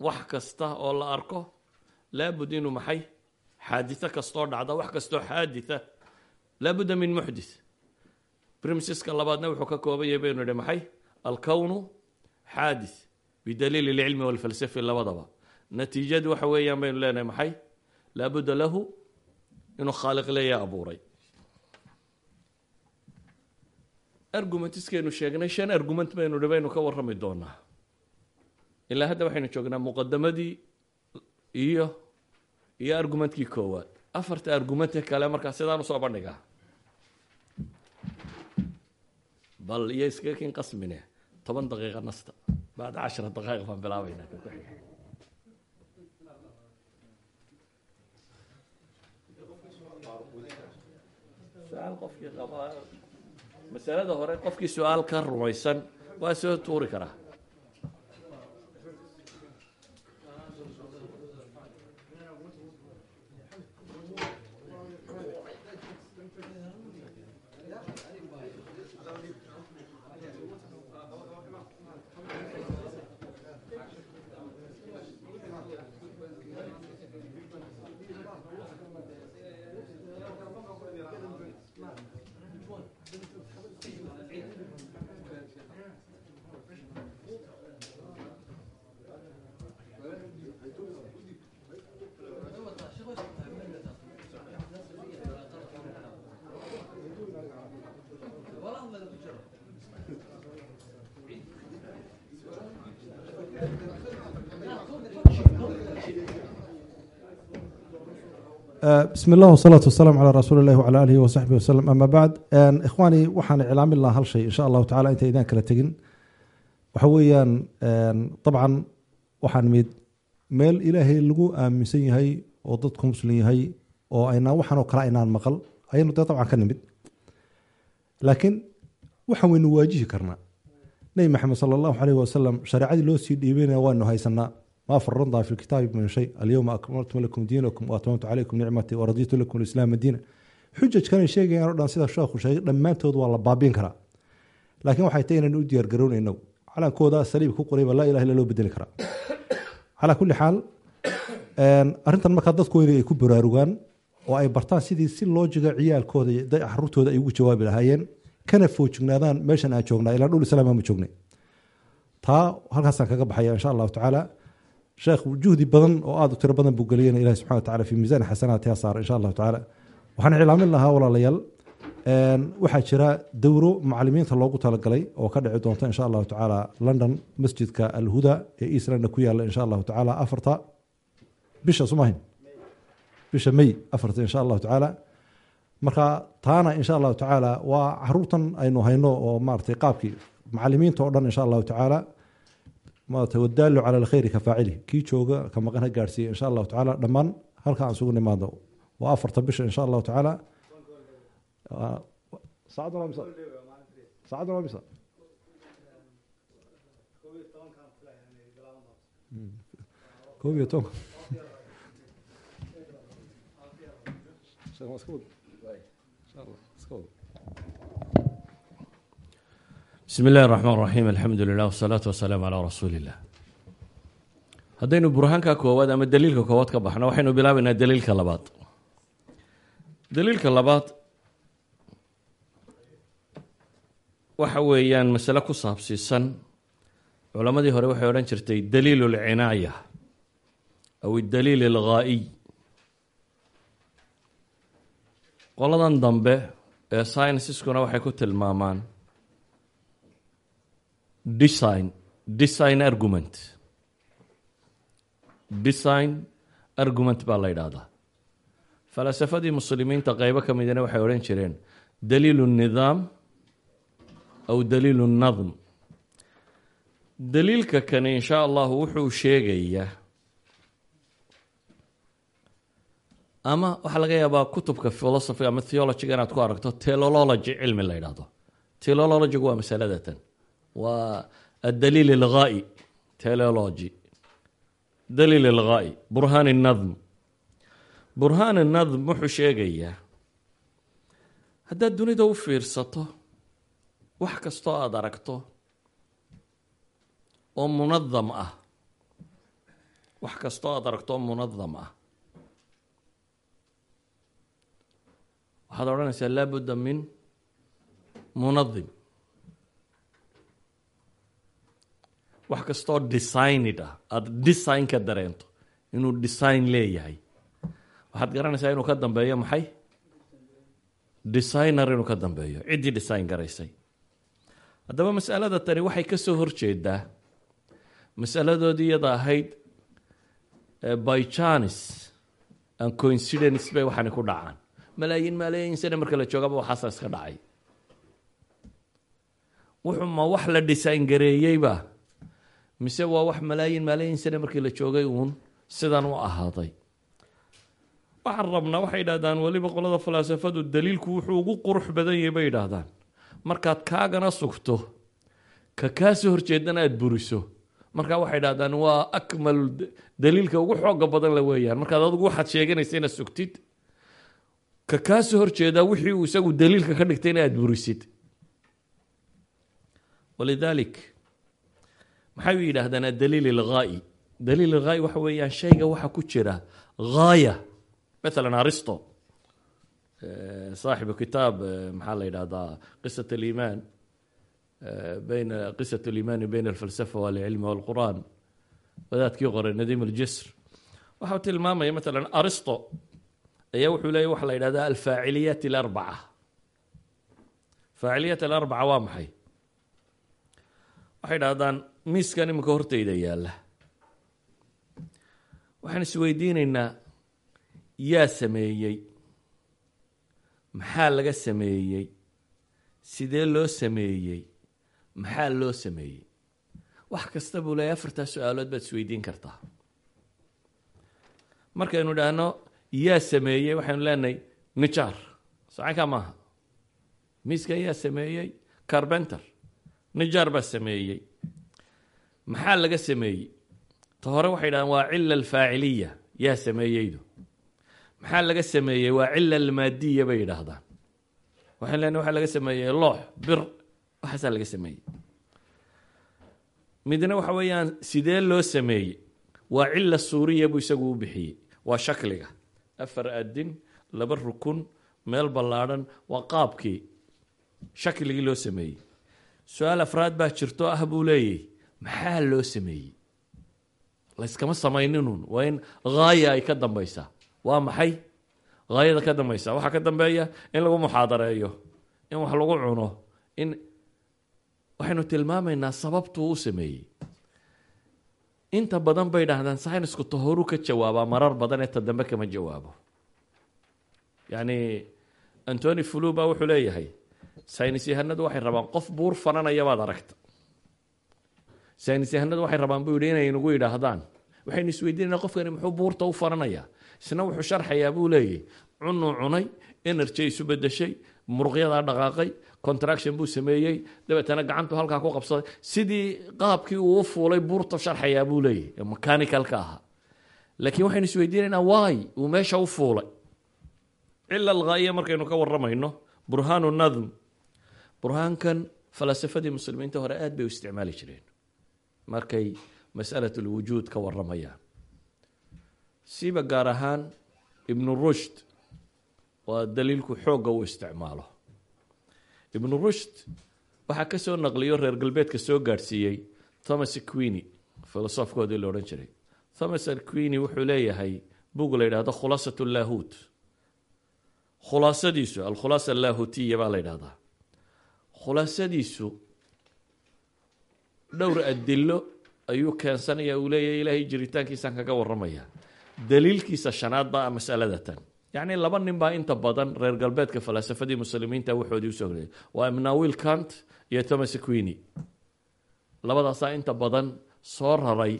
Wax kasta oo la arko laabud inuu maxay? Xaaditho kastoo dhacda wax kastoo xaaditha laabudda min muxdith primsiska labaadna wuxuu ka kooban yahay baynu idhi maxay? Alkownu xaadith bidaliil ilcilmi walfalsafi labadaba. Natiijadu waxa weeyaan baynu leenahay maxay? Laabudda lahu inuu khaaliq leeya abuuray argumentiskeenu sheegnay shan argument baynu dhi baynu ka warrami doonaa. Ilaa hadda waxaynu joognaa muqadamadii iyo iyo argumentkii koowaad. Afarta argumente kale markaa sidaan u soo bandhigaa. Bal iyo iskaga kin qasmine toban daqiiqa nasta. Bacda cashara daqaaiq baan bilaabaynaa su'aal qofkii qaba masalada hore qofkii su'aal ka rumaysan waa soo tuuri karaa bismi illah wasalaatu wasalaamu calaa rasuuli illahi wacala aalihi wasaxbihi wasalam ama bacd ikhwaani waxaan iclaamin lahaa hal shay insha allahu tacala inta idaan kala tegin. Waxa weeyaan dabcan waxaan mid meel ilaahay lagu aaminsan yahay oo dadku muslim yahay oo aynaan waxaan oo kale aynaan maqal ayaynu dee dabcan ka nimid. Laakiin waxaan waynu waajihi karnaa. Nebi maxamed sala allahu caleyh wasalam shareecadii loo sii dhiibeynaya waanu haysanaa ma faradnaa fi lkitaabi min shay alyowma akmaltu lakum diinakum waatmamtu calaykum nicmatii waraditu lakum lislaama diina xujajkanay sheegayaan o dhan sida sheekhu sheegay dhammaantood waa la baabiin karaa laakiin waxay tahay inaynu u diyaargarownayno calankooda saliib ku qorayba laa ilaha illa loo bedeli karaa calaa kulli xaal arrintan markaa dadkooda ay ku baraarugaan oo ay bartaan sidii si loojiga ciyaalkooda caruurtooda ay ugu jawaabi lahaayeen kana foojignaadaan meeshan aan joognaa ilaa dhul islaam aanu joognay taa halkaasaan kaga baxaya insha allahu tacaala sheekh juhdi badan oo aada u tiro badan buu geliyana ilahi subxana wataala fi miisaan xasanaati ha saara insha allahu tacaala waxaan iclaamin lahaa walaalayaal waxaa jira dowro macalimiinta loogu talagalay oo ka dhici doonta insha allahu tacaala london masjidka alhuda ee eastlanda ku yaalla insha allahu tacaala afarta bisha sumahin bisha may afarta insha allahu tacaala marka taana insha allahu tacaala waa caruurtan aynu hayno oo maratay qaabkii macalimiinta oo dhan insha allahu tacaala wadaalu cala alkhayri ka faacili kii jooga ka maqan ha gaarsiiya insha allahu tacaala dhammaan halka aan sugu nimaado waa afarta bisha insha allahu tacaala koob iyo bismi illahi raxmaan raxiim alxamdu lilah wasalaatu wasalaamu calaa rasuuli illah haddaynu burhaanka koowaad ama daliilka koowaad ka baxno waxaynu bilaabaynaa daliilka labaad. Daliilka labaad waxa weeyaan masale ku saabsiisan. Culammadii hore waxay odhan jirtay daliil alcinaaya aw idaliil alghaa'iy qoladan dambe ee sciensiskuna waxay ku tilmaamaan design. Design argument. Design argument baa la yidhaahdaa. Falasafadii muslimiinta qeybo ka midina waxay odhan jireen daliilu nidaam aw daliilu nadm. Daliilka kani insha allahu wuxuu sheegayaa ama waxaa laga yaabaa kutubka philosophy ama theologyga inaad ku aragto telology cilmi la yidhaahdo. Telologygu waa masaladatan waa adaliil ilghaa'i teleology daliil ilghaa'i burhaan nadm burhaan nadm wuxuu sheegayaa haddaad dunida u fiirsato wax kastoo aada aragto oo munadam ah wax kastoo aada aragto oo munadam ah waxaad odhanaysaa laabudda min munadim wax kastoo designed ah. Aada design ka dareento inuu design leeyahay. Waxaad garanaysaa inuu ka dambeeyo maxay? Designer inuu ka dambeeyo. Ciddii design garaysay. Haddaba masalada tani waxay ka soo horjeedaa masaladoodii iyada ahayd by chance and coincidence bay waxaani ku dhacaan. Malaayiin malaayiin sane marka la joogaba waxaasa iska dhacay. Wuxuu ma wax la design gareeyeyba mise waa wax malaayiin malaayiin sane markii la joogay uun sidan u ahaaday. Waxaan rabnaa waxay yidhahdaan weliba qolada falaasafadu daliilku wuxuu ugu qurux badan yahay bay yidhaahdaan. Markaad kaagana sugto ka kaa horjeedana aada buriso. Markaa waxay dhahdaan waa akmal daliilka ugu xooga badan la weeyaan. Markaad adigu waxaad sheeganaysa inaad sugtid ka kaa soo horjeedaa wixii uu isagu daliilka ka dhigtay in aad burisid. Walidaalik maxay yidhaahdaan daliil ilghaa'i daliil ilghaa'i waxa weeyaan shayga waxa ku jira ghaaya maalan aristo. Saaxibu kitaab maxaa la yidhahdaa qisat aliimaan bayn qisat aliimaani bayn alfalsafa walcilmi walqur'aan. Wadaadkii qoray nadiim aljisr. Waxau tilmaamaya maalan aristo ayaa wuxuu leeya waxa la yidhahdaa alfaaciliyaat alarbaca. Faaciliyaat alarbaca waa maxay? Waxay idhahdaan miiskan imika horteyda yaalla waxaan isweydiineynaa yaa sameeyey. Maxaa laga sameeyey? Sidee loo sameeyey? Maxaa loo sameeyey? Wax kasta buu leeyahy afartaa su'aalood baad isweydiin kartaa. Markaynu idhaahno yaa sameeyey waxaynu leenahay nijaar. Socankaa maaha. Miiskan yaa sameeyey carbenter nijaar baa sameeyey maxaa laga sameeyey? Ta hore waxay dhahdeen waa cila alfaaciliya. Yaa sameeyeydu. Maxaa laga sameeyey? Waa cila almaadiya bay yidhaahdaan. Waxaan leenahay waxaa laga sameeyey loox bir waxaasaa laga sameeyey. Midna waxa weeyaan sidee loo sameeyey? Waa cila suuriya buu isagu u bixiyey. Waa shakliga. Afar adin laba rukun meel ballaadhan waa qaabkii shakligii loo sameeyey. Su'aal afraad baa jirto ah buu leeyahy maxaa loo sameeyey. Layskama samayninun waa in haaya ay ka dambaysaa waa maxay? Haayada ka dambaysa. Waxaa ka dambeeya in lagu muxaadareeyo in wax lagu cuno in waxaynu tilmaamaynaa sababtuu u sameeyey. Inta badan bay dhahdaan synisku tahoru ka jawaabaa marar badan ee ta dambe kama jawaabo. Yacni antony flu baa wuxuu leeyahay saynis yahanadu waxay rabaan qof buur fananaya baad aragta saynis yahanadu waxay rabaan buu yidhi inay nagu yidhaahdaan. Waxaynu isweydiinayna qofkani muxuu buurta u fananayaa isna wuxuu sharxayaa buu leeyahy cunuu cunay energy isu bedeshay muruqyadaa dhaqaaqay contraction buu sameeyey dabeetana gacantu halkaa ku qabsaday. Sidii qaabkii uu u fuulay buurta sharxayaa buu leeyahy ee mechanicalka ahaa. Laakiin waxaynu isweydiinaynaa waay uu meesha u fuulay. Cila alghaaya markaynu ka waramayno burhaanu nadm. Burhaankan falasafadii muslimiinta hore aad bay u isticmaali jireen markay masalat lwujuud ka waramayaan siba gaar ahaan ibnu rushd waa daliilku xoogga uu isticmaalo. Ibnu rushd waxaa ka soo naqliyo reer galbeedka soo gaadhsiiyey thomas queeny filosofkoodii la odhan jiray. Thomas queeny wuxuu leeyahay bug la yidhahdo khulaasat llahuut khulaasadiisu alkhulaasa allaahutiya baa la yidhahdaa khulaasadiisu dhowr adilo ayuu keensanaya uu leeyahy ilaahay jiritaankiisaan kaga waramaya daliilkiisa shanaad baa masalada tan yacni laba nin baa inta badan reer galbeedka falaasafadii muslimiinta waxoodii u soo horeyay waa imnawil kant iyo thomas queeny labadaasaa inta badan soo raray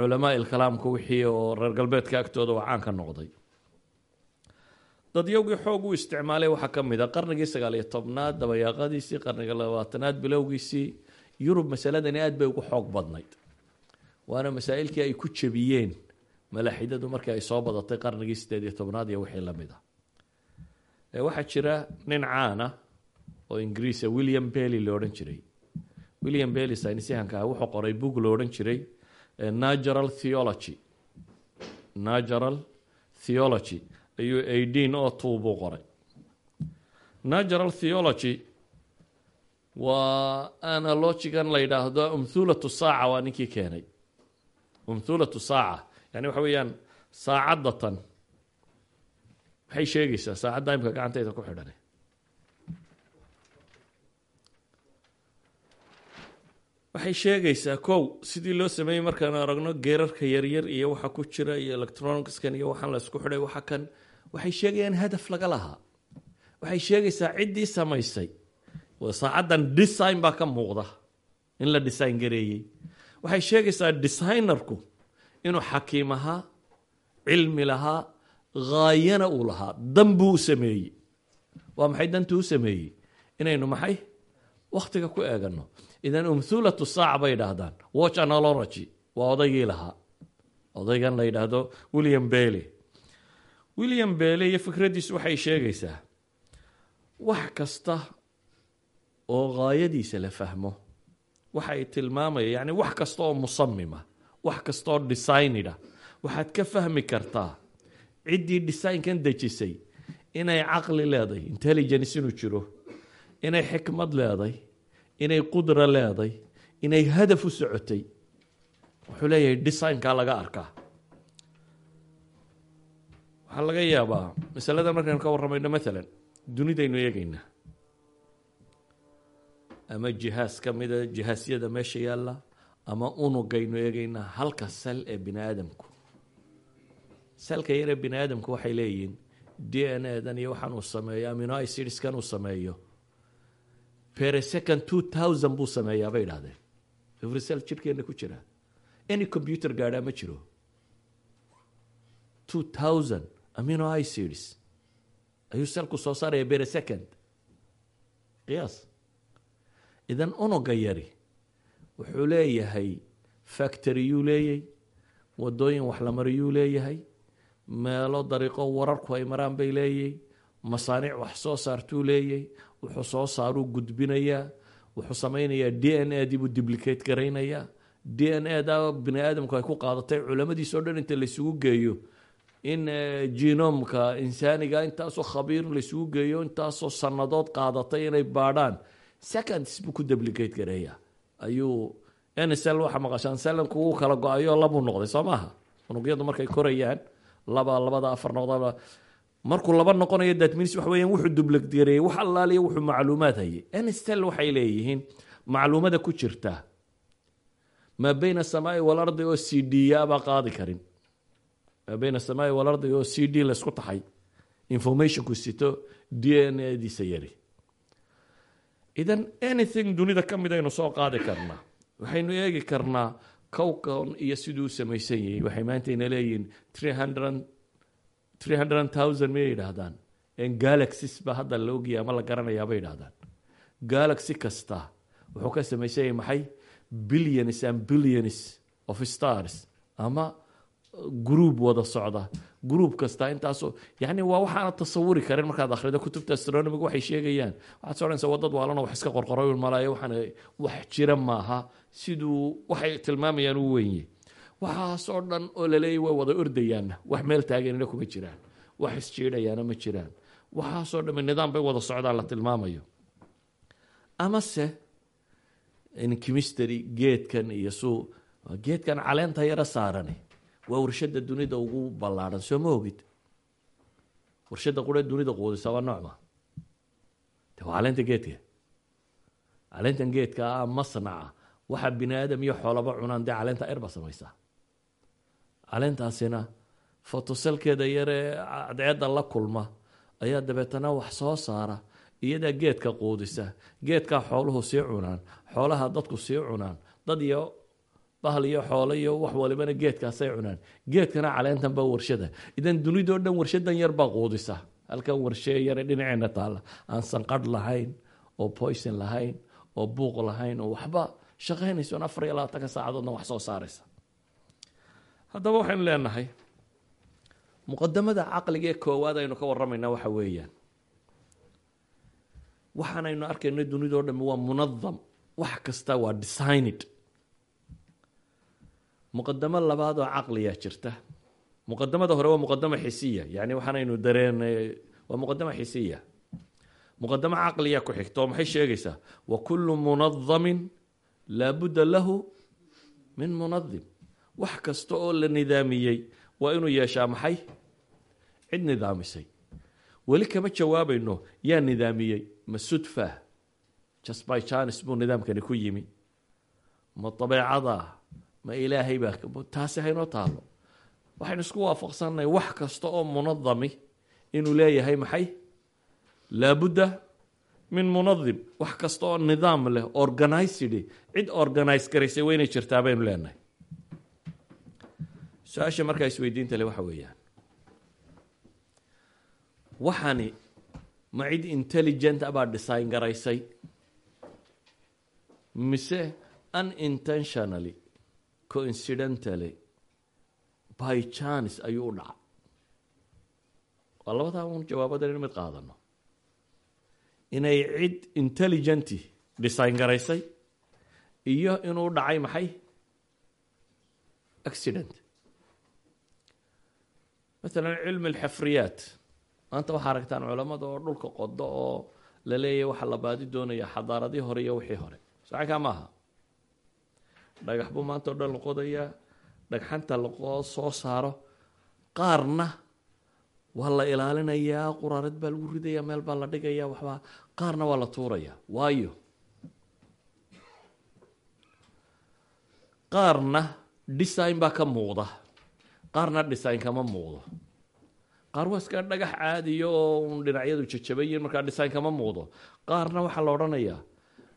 culamaa ilkalaamka wixii oo reer galbeedka agtooda waa caan noqday. Dadyowgii xoog u isticmaalay waxaa ka mid a qarnigii sagaal iyo tobnaad dabayaaqadiisii qarniga labaatanaad bilowgiisii yurub masaladani aad bay ugu xoog badnayd. Waana masaa'ilkii ay ku jebiyeen malaaxidadu markii ay soo badatay qarnigii sideed iyo tobnaad iyo wixii la mid a waxaa jira nin caana oo ingiriisa william belly odhan jiray. William belly saynisyahanka ah wuxuu qoray bug odhan jiray natural theology. Natural theology. Ayuu aidin oo two buu qoray. Natural theology waa analogigan la yidhaahdo umthulatu saaca waa ninkii keenay. Umthulatu saaca. Yani waxa weeyaan saacadda tan maxay sheegaysaa? Saacadda imka gacantayda ku xidhan waxay sheegaysaa kow sidii loo sameeyey markaan aragno geerarka yaryar iyo waxa ku jira iyo electronicskan iyo waxaan la isku xidhay waxa kan. Waxay sheegayaan hadaf laga lahaa. Waxay sheegaysaa ciddii samaysay saacaddan design baa ka muuqda in la design gareeyey. Waxay sheegaysaa designerku inuu xakiim ahaa cilmi lahaa haayana uu lahaa. Dan buu u sameeyey. Waa maxay dantuu u sameeyey? Inaynu maxay? Wakhtiga ku eegano. Idan umthulatu saaca bay idhaahdaan watch analogy. Waa odaygii lahaa. Odaygan la yidhaahdo william belly william belly iyo fikraddiisu waxay sheegaysaa wax kasta oo haayadiisa la fahmo. Waxa ay tilmaamaya yani wax kasta oo musamima wax kasta oo designida waxaad ka fahmi kartaa ciddii designkan dejisay inay caqli leeday intelligence inuu jiro inay xikmad leeday inay qudra leeday inay hadaf u socotay. Wuxuu leeyahay designkaa laga arkaa. Waxaa laga yaabaa masalada markaynu ka warramayno maalan dunidaynu eegaynaa ama jihaas ka mida jihaasyada meesha yaalla ama unugaynu eegaynaa halka sal ee bini aadamku selka yaree bini aadamku waxay leeyihiin d n dan iyo waxaan uu sameeyo amino acidskan uu sameeyo. Per second two thousand buu sameeyaa bay idhahdeen every cell jirhkeena ku jira. Any computer gaadhaa ma jiro. two thousand amino acids. Ayuu selku soo saaraya per second. Qiyaas idan unuga yari wuxuu leeyahay factoriyuu leeyay wadooyin wax la mariyuu leeyahay meelo dariiqo wararku ay maraan bay leeyahy masaaniic wax soo saartuu leeyay wuxuu soo saaruu gudbinayaa wuxuu samaynayaa d n a dibuu duplicate garaynayaa d n a da bini aadamku ay ku qaadatay culamadiisao dhan inta laysugu geeyo. In genomka insaaniga intaasoo khabiir laysugu geeyo intaasoo sanadood qaadatay inay baadhaan seconds buu ku duplicate gareeya? Ayuu nsl waxa maqashaan salanku wuu kala go'ayo noqday soo unugyadu markay korayaan laba labada afar noqda markuu laba noqonayo datminis wax weeyaan wuxuu duplicate gareeyey wax allaaliya wuxuu macluumaad hayay. Nsl waxay leeyihiin macluumada ku jirta maa bayna asamaai walardi oo c d qaadi karin. Maa bayna asamaai walardi oo c d laysku taxay informationku sito d n a diisa idan anything dunida ka mid aynu soo qaadi karnaa waxaynu eegi karnaa cowcon iyo siduu samaysan yahay. Waxay maantayna leeyihiin three hundred thousand miyay yidhaahdaan. Galaxies ba hadda la ogyahay ama la garanayaa bay yidhahdaan galaxy kasta wuxuu ka samaysan yahay maxay billions and billions of stars ama group wada socda group kasta intaasoo yani waa waxaana tasawuri karin markaad akhrido kutubta astronomiga waxay sheegayaan. Waxaad soo dhanaysa wadad waalana wax iska qorqoray malaayo waxaan wax jira maaha siduu waxay tilmaamayaan u wenye waxaasoo dhan oo laleeyahy way wada ordayaanna wax meel taaganina kuma jiraan wax isjiidhayaana ma jiraan. Waxaasoo dhami nidaam bay wada socdaan la tilmaamayo. Amase chemistry geedkan iyo suu geedkan caleenta yaro saarani waa warshada dunida ugu ballaadhan soo ma ogid warshada quree dunida quudisa waa noocma de waa caleenta geedka. Caleentan geedka ah masnaca waxa bini aadam iyo xoolaba cunaan dee caleenta erba samaysaa caleentaasina fotoselkeeda yaree cadceedda la kulma ayaa dabeetana wax soo saara. Iyadaa geedka quudisa geedkaa xooluhu sii cunaan xoolaha dadku sii cunaan dad iyo bahal iyo xoolo iyo wax walibana geedkaasay cunaan. Geedkana caleentan baa warshada. Idan dunidao dhan warshadan yar baa quudisa. Halkan warshee yare dhinaceena taalla. Aan sanqadh lahayn oo poison lahayn oo buuq lahayn oo waxba shaqaynayson afar iyo labaatanka saacadoodna wax soo saaraysa. Haddaba waxaynu leenahay muqadamada caqliga ee koowaad aynu ka waramaynaa waxa weeyaan. Waxaanaynu arkayno dunidao dhami waa munadam wax kasta waa designed muqadamo labaad oo caqliyaa jirta. Muqadamada hore waa muqadama xisiya. Yani waxaanaynu dareenay waa muqadama xisiya. Muqadamo caqliya ku xigta oo maxay sheegaysaa wa kullu munadamin laabudda lahu min munadim wax kasta oo la nidaamiyey waa inuu yeeshaa maxay? Cid nidaamisay. Weli kama jawaabayno yaa nidaamiyey ma sudfa jasby janis buu nidaamkani ku yimi. Ma dabeecada ma ilaahay baa taasi haynoo taalo waxaynu isku waafaqsannahay wax kasta oo munadami inuu leeyahay maxay? Laabudda min munadim wax kasta oo nidaam leh organized. Cid organize garaysay waa inay jirtaa baynu leenahay. Su'aasha markaa isweydiinta le waxa weeyaan. Waxani ma cid intelligent abaa design garaysay? Mise unintentionally coincidentally by chance ayuu u dhaca waa labadaa un jawaabadan in mid qaadano. Inay cid intelligenti design garaysay iyo inuu dhacay maxay? Accident. Maalan cilmi alxafriyaat. Maanta waxaa aragtaan culamada oo dhulka qodo oo la leeyahy waxaa la baadi doonaya xadaaradii hore iyo wixii hore. Sacankaa maaha dhagax buu maanta o dhan la qodayaa. Dhagxanta laqoo soo saaro. Qaarna waa la ilaalinayaa quraarad baa lagu ridaya meel baa la dhigaya waxbaa qaarna waa la tuuraya waayo. Qaarna design baa ka muuqda. Qaarna design kama muuqdo. Qaar waa iska dhagax caadiyo oo un dhinacyadu jajabayiin markaa design kama muuqdo. Qaarna waxaa la odhanayaa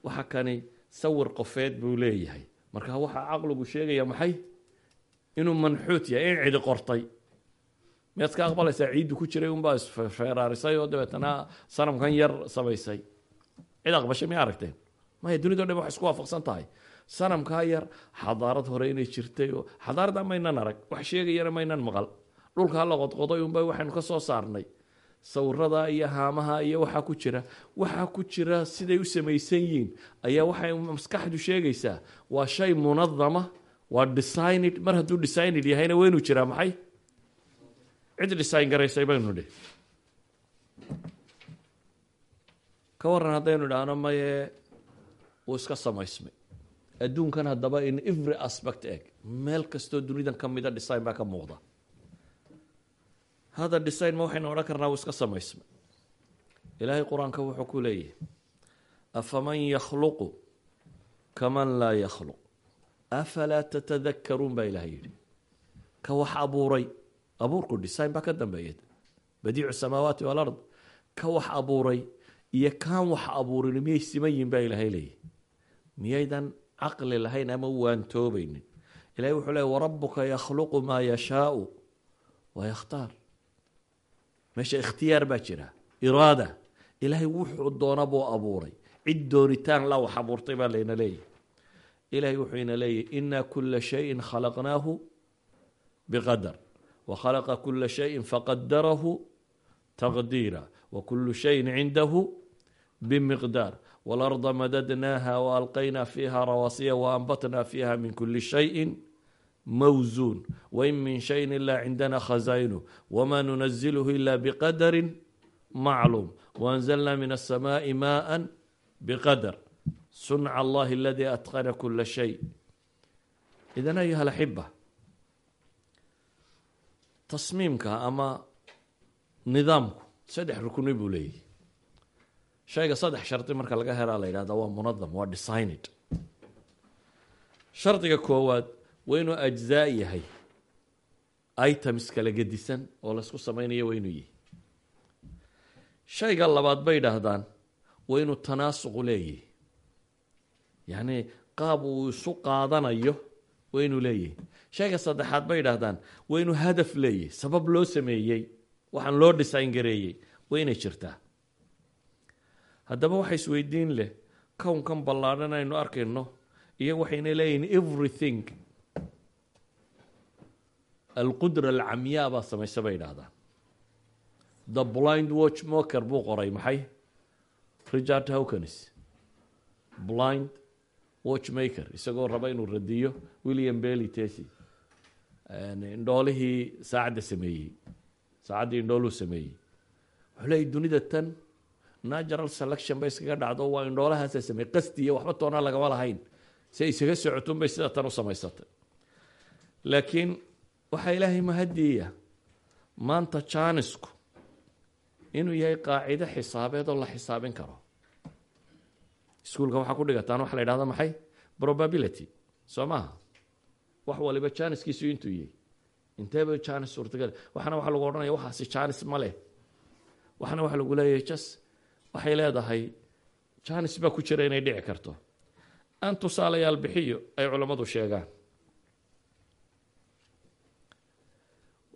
waxa kani sawir qofeed buu leeyahay marka waxaa caqligu sheegaya maxay? Inuu manxuut yahay in cidi qortay. Miyaad ka aqbalaysaa ciiddu ku jiray unbaa isfeeraarisay oo dabeetana sanamkan yar samaysay cid aqbashay miya aragteen? Maya dunidao dhan waxay isku waafaqsan tahay. Sanamkaa yar xadaarad hore inay jirtay oo xadaarada maynan arag wax sheegayana maynan maqal. Dhulkaa la qodqoday unba waxaynu ka soo saarnay sawirada iyo haamaha iyo waxaa ku jira. Waxaa ku jira siday u samaysan yihiin. Ayaa waxay maskaxdu sheegaysaa waa shay munadama waa designed mar hadduu designed yahayna waynu jiraa maxay? Cid design garaysay baynu dhi ka waran haddaynu idhaahno maye wuu iska samaysmay. Adduunkan haddaba in every aspect eg meel kastoo dunidan ka mida design baa ka muuqda hada design ma waxaynu odhan karnaa wuu iska samaysmay. Ilaahay qur'aanka wuxuu ku leeyahay afaman yakhluqu kaman laa yakhluq? Afalaa tatadakaruun baa ilahay yidhi. Ka wax abuuray abuurku design baa ka dambeeya badiicu samaawaati walard ka wax abuuray iyo kaan wax abuurin miyay siman yihiin baa ilaahay leeyahy miyaydan caqli lahayn ama waantoobaynin. Ilahay wuxuu leey warabuka yakhluqu maa yashaau wa yakhtaar meesha ikhtiyaar baa jira. Iraada ilaahay wuxuu doona buu abuuray. Cid doonitaan la wax abuurtay baa layna leeyahy ilahay wuxuu ina leeyahy ina kula shayin khalaqnaahu biqadar. Wakhalaqa kula shayin faqadarahu taqdiira. Wakulu shayin cindahu bimiqdaar. Walarda madadnaaha waalqaynaa fiiha rawaasiya waanbatnaa fiiha min kuli shayin موزون وإن من شيء إلا عندنا خزائنه وما ننزله إلا بقدر معلوم وأنزلنا من السماء ماء بقدر صنع الله الذي أتقن كل شيء إذا أيها الأحبة tasmiimka ama nidaamku saddex rukni buu leeyahy shayga saddex shardi marka laga helaa la yidhahda waa munadam waa designed shardiga koowaad waa inuu ajzaa yahay. Items kala gedisan oo laysku samaynayo waa inuu yihi shayga labaad bay idhaahdaan waa inuu tanaasuqu leeyahy yacni qaab uu isu qaadanayo waa inuu leeyahay shayga saddexaad bay idhaahdaan waa inuu hadaf leeyahy sabab loo sameeyey waxaan loo design gareeyey waa inay jirtaa. Haddaba waxa isweydiin leh kownkan ballaadhan aynu arkayno iyo waxayna leeyihiin everything alqudra alcamyaa baa samaysa bay idhaahdaan the blind watch moker buu qoray maxay? Richard hawkins. Blind watchmaker isagoo raba inuu radiyo william belly tesy indhoolihii saacadda sameeyey. Saacaddii indhooluu sameeyey. Wuxuu dunida tan natural selection bay iskaga dhacdo waa indhoolahaasa sameeyey qasti iyo waxba toona lagama lahayn. Si ay isaga socotun bay sida tan u samaysatay. Laakiin waxaa ilaahay mahadiya maanta jaanisku inuu yahay qaacido xisaabeed oo la xisaabin karo. Iskuulka waxaa ku dhigataan waxa la yidhahda maxay? Probability. Soo maaha? Wax waliba janiskiisu intuu yahy inteeba janis suurtagal waxana waxaa lagu odhanaya waxaasi janis ma leh. Waxana waxa lagu leeyahay jas waxay leedahay janis baa ku jira inay dhici karto. Aan tusaalayaal bixiyo ay culammadu sheegaan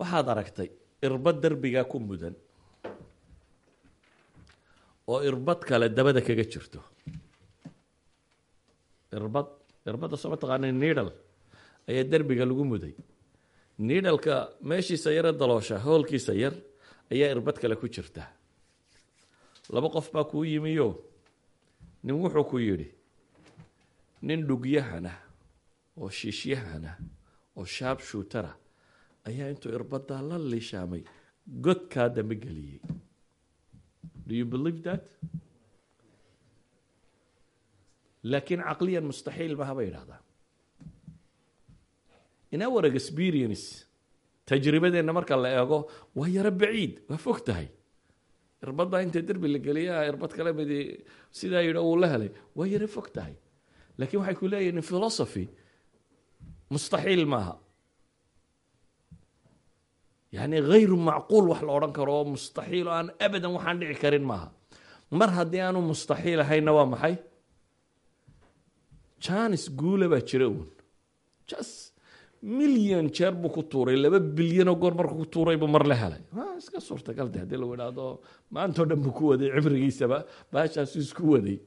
waxaad aragtay irbad derbigaa ku mudan oo irbad kale dabada kaga jirto. Irbad irbadda soo ma taqaana nidal ayaa derbiga lagu muday. Nidalka meeshiisa yare daloosha hoolkiisa yar ayaa irbad kale ku jirta. Laba qof baa kuu yimiyo. Nin wuxuu ku yidhi nin dhugyahana oo shiishyahana oo shaab shuutara ayaa intuu irbaddaa la liishaamay godkaa dambe geliyey. Laakiin caqliyan mustaxiil maha bay idhahdaan in our experience tajribadeenna marka la eego waa yaro baciid waa fog tahay. Irbaddaa inta derbi la geliya irbad kale midi sidaa yidhi uu la helay waa yaro fog tahay. Laakiin waxay ku leeyihiin philosophy mustaxiil maaha yacni hayru macquul wax la odhan karo oo mustaxiil oo aan abadan waxaan dhici karin maaha. Mar haddii aanu mustaxiil ahaynna waa maxay? Janis guula baa jira uun. Jas milyan jeer buu ku tuuray laba bilyanoo goor markuu ku tuuray buu mar la helay. Iska suurtagal haddii lagu idhaahdo maantao dhan buu ku waday cibrigiisaba baashaasu isku waday.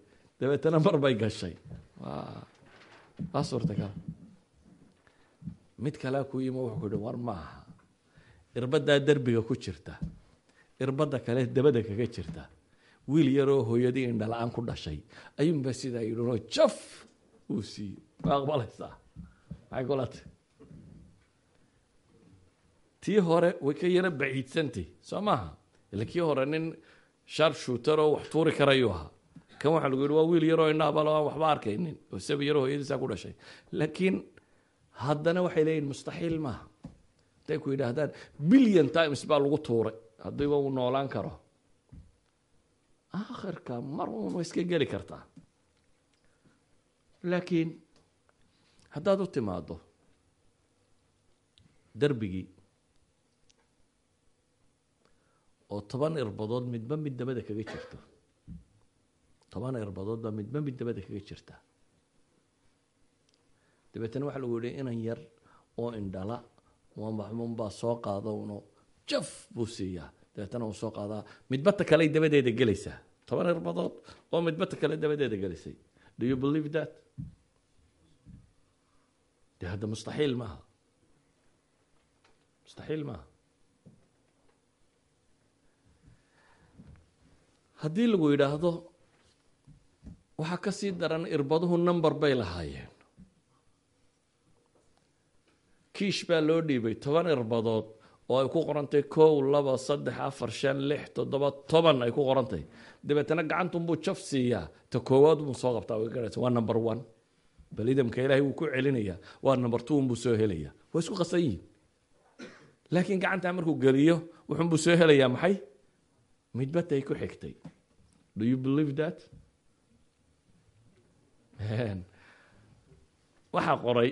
Dabeetana mar bay gashay. Waa suurtagal. Mid kalea ku yimo wuxuu ku yihi war maaha irbaddaa derbiga ku jirta irbadda kale dabada kaga jirta wiil yaroo hooyadii indhala-aan ku dhashay ayuunbaa sidaa yidhinoo jaf uu siiyey ma aqbalaysaa maxay kulata tii hore way ka yaro baciidsantay soo maaha? Ila kii hore nin sharp shooter oo wax tuuri karayuu ahaa. Kan waxaa lagu yihi waa wiil yaroo indhaabalo aan waxba arkaynin oo isaga yaroo hooyadiisaa ku dhashay. Laakiin haddana waxay leeyihiin mustaxiil maaha haday ku yidhaahdaan billion times baa lagu tuuray. Haddiiba uu noolaan karo. Akhirka mar uun iska geli kartaa. Laakiin haddaad u timaado derbigii oo toban irbadood midba mid dabada kaga jirto toban irbadood baa midba mid dabada kaga jirta. Dabeetana waxaa lagu yihi inan yar oo indhala maxmuunbaa soo qaada uno jaf buu siiyaa. Dabeetana uu soo qaadaa. Midbata kaley dabadeeda gelaysaa. Toban irbadood oo midbata kale dabadeeda gelaysay do you believe that? De hadda mustaxiil maaha mustaxiil maaha haddii lagu yidhaahdo waxaa ka sii daran irbaduhu number bay lahaayeen kiish baa loo dhiibay toban irbadood oo ay ku qorantay kow laba saddex afar shan lix toddoba toban ay ku qorantay. Dabeetana gacantunbuu jaf siiyaa. Ta koowaad buu soo qabtaa way garaysa waa number one. Bal idamka ilaahay wuu ku celinayaa. Waa number two unbuu soo helayaa. Waa isku qasan yihiin laakiin gacantaa markuu geliyo wuxunbuu soo helayaa maxay? Midbatay ku xigtay. Do you believe that? Waxaa qoray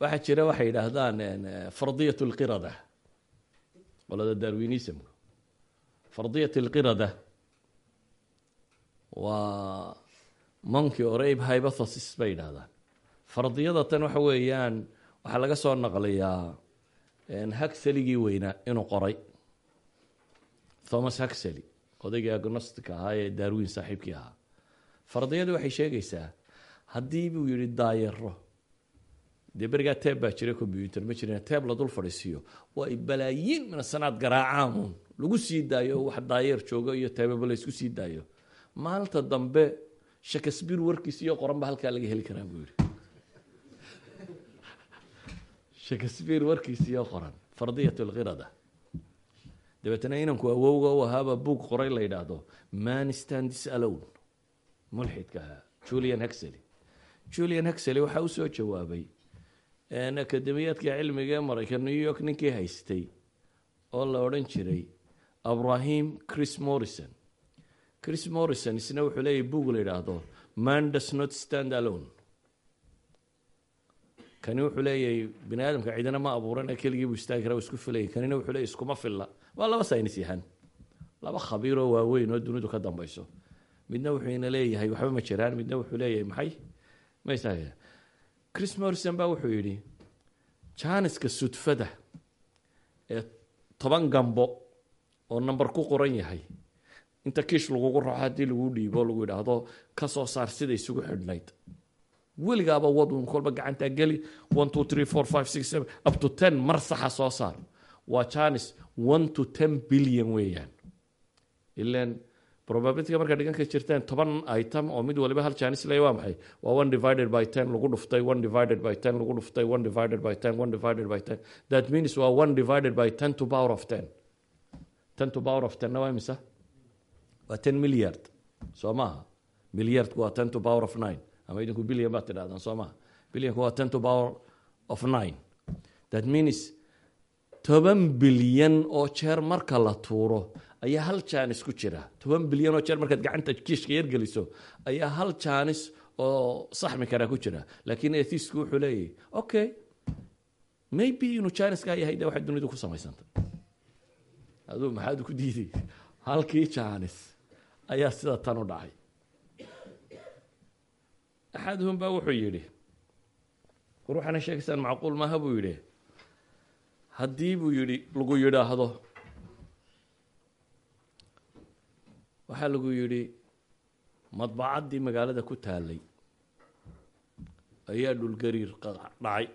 waxaa jira waxay yidhaahdaan fardiyat lqirada qolada darwinismka fardiyat lqirada waa monkey or abe hypothesis bay yidhahdaan fardiyada tan waxa weeyaan waxaa laga soo naqliyaa hagseligii weynaa inuu qoray. Thomas hagsely odaygii agnostic ahaa ee darwin saaxiibkii ahaa. Fardiyadu waxay sheegaysaa haddii buu yihi daayaro dee berigaa teeb baa jira combyuter ma jirin teeb la dul fadhiisiiyo oo ay balaayiin mina sanaad garaacaanuun lagu sii daayo wax daayeer joogo iyo teebaba la isku sii daayo. Maalinta dambe shakespeare warkiis iyo qoran ba halkaa laga heli karaa buu yihi shakespeare warkiis iyo qoran fardiyat lqirada dabeetana inanku awowga u ahaaba buug qoray la yidhaahdo man stands alone. Mulxidka ahaa julian hexely julian hexely waxaa u soo jawaabay akademiyaadka cilmiga ee maraykan new york ninkii haystay oo la odhan jiray abrahim chris morrison. Chris morrison isna wuxuu leeyahy buug la yidhaahdo man does not stand alone. Kani wuxuu leeyahay bini aadamka ciidana ma abuuran keligii buu istaagi kara isku filayay. Kanina wuxuu leeyahy iskuma filla. Waa laba saynis yahan. Laba khabiiroo waaweyn oo dunidu ka dambayso. Midna wuxuu ina leeyahay waxba ma jiraan. Midna wuxuu leeyahay maxay? Maysa chris morrison baa wuxuu yidhi jaaniska sudfada ee toban gambo oo number ku qoran yahay inta kiish lagugu raaco haddii lagu dhiibo lagu yidhaahdo ka soo saar sida isugu xidhnayd. Weligaaba wadun kolba gacantaa geli one two three four five six seven up to ten mar saxa soo saar. Waa janis one to ten billion weeyaan. Ilan probabilityga markaa dhigan ka jirteen toban item oo mid waliba hal janis leeya waa maxay? Waa one divided by ten lagu dhuftay one divided by ten lagu dhuftay one divided by ten one divided by ten. That means waa one divided by ten to power of ten. Ten to power of tenna waa imisa? Waa ten milliard. Soo maaha. Milliardku waa ten to power of nine. Ama idinku billion baad tidhahdaan soo maaha. Billionku waa ten to power of nine. That means toban bilyan oo jeer marka la tuuro ayaa hal jaanis ku jira. Toban bilyan oo jeer markaad gacanta kiishka yargeliso ayaa hal jaanis oo saxmi karaa ku jira. Laakiin ethisku wuxuu leeyahy okay maybe inuu janiskaa yahay de waxay dunidu ku samaysantay aduu maxaad ku diiday halkii janis ayaa sida tan u dhacay. Axaduhum baa wuxuu yidhi war waxaana sheegaysaan macquul maaha buu yidhi. Haddii buu yidhi lagu yidhaahdo waxaa lagu yidhi madbacaddii magaalada ku taalay ayaa dhulgariir dhacay.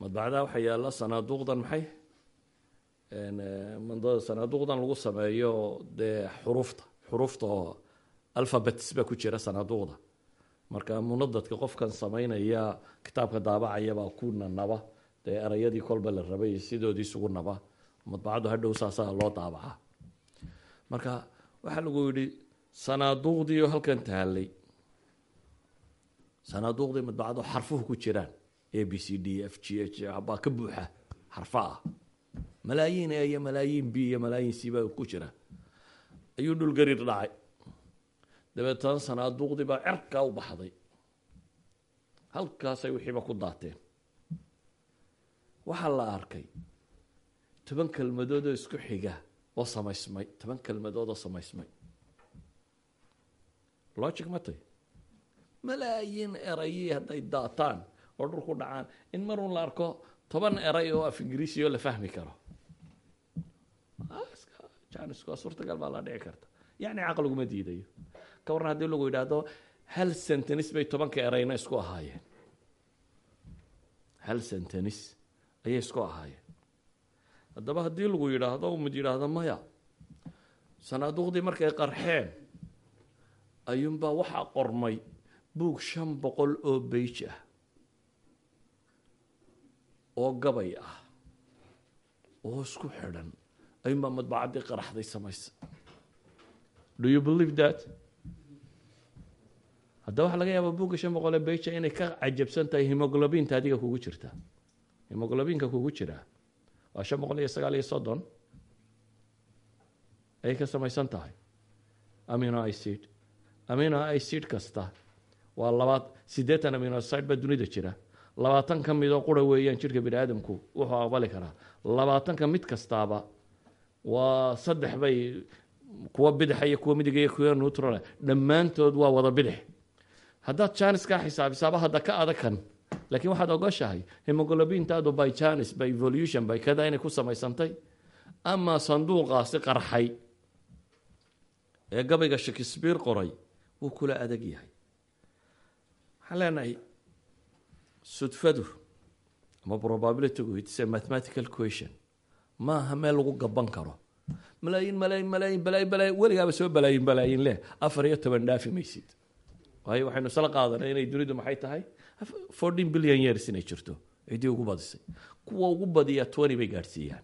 Madbacadaha waxaa yaalla sanaaduuqdan maxay? Sanaaduuqdan lagu sameeyo dee xurufta xurufta oo alphabets baa ku jira sanaaduuqda marka munadadka qofkan samaynaya kitaabka daabacaya baa ku nanaba dee erayadii kolba la rabay sidoodii isugu naba. Madbacaddu hadhow saasaa loo daabacaa marka waxaa lagu yidhi sanaaduuqdii oo halkan taalay sanaaduuqdii madbacadoo xarfuhu ku jiraan. A b c d f g h baa ka buuxa xarfa ah. Malaayiin a iyo malaayiin b iyo malaayiin c baa ku jira ayuu dhulgariir dhacay. Dabeetana sanaaduuqdii baa cerkaa u baxday. Halkaasay wixiiba ku daateen. Waxaa la arkay toban kelmadood oo isku xiga oo samaysmay toban kelmadood oo samaysmay. Logic ma tay malaayiin erayii hadday daataan oo dhul ku dhacaan. In marun la arko toban eray oo af ingiriisi oo la fahmi karo. Janisku waa suurtagal baa la dhici karta. Yacni caqliguma diidayo. Ka warran haddii lagu yidhaahdo hal sentenis bay tobanka erayna isku ahaayeen. Hal sentenis ayay isku ahaayeen haddaba haddii lagu yidhaahdo mid yidhaahdo maya sanaaduuqdii markay qarxeen ayuunbaa waxaa qormay buug shan boqol oo beij ah oo gabay ah oo isku xidhan. Ayuunbaa madbacaddii qaraxday samaysa. Do you believe that? Haddaba waxaa laga yaabaa buugga shan boqol oo beija inay ka cajabsan tahay hemoglobinta adiga kugu jirta. Hemoglobinka kugu jiraa waa shan boqol iyo sagaal iyo soddon. Ayay ka samaysan tahay. Amino icid amino icid kasta waa labaad siddeetan aminocide baa dunida jira. Labaatan ka midoo qura weeyaan jirka bini aadamku wuxuu aqbali karaa. Labaatanka mid kastaaba waa saddex bay kuwa bidaxa iyo kuwa midiga iyo kuwa neutral. Dhammaantood waa wada bidix. Haddaad janiskaa xisaabisaaba hadda ka adakan laakiin waxaad ogoshahay hemoglobintaadu by janis by evolution by kada inay ku samaysantay ama sanduuqaasi qarxay ee gabayga shakespeare qoray wuu kula adag yahay. Waxaan leenahay sudfadu ama probabilitygu its a mathematical question maaha meel lagu gaban karo. Malaayin malaayin malaayin balaayin balaayin weligaaba soo balaayin balaayin leh. Afar iyo toban dhaafi maysid. Waayo waxaynu isla qaadanay inay dunidu maxay tahay fourteen billion years inay jirto ciddii ugu badisay. Kuwa ugu badiya twenty bay gaadhsiiyaan.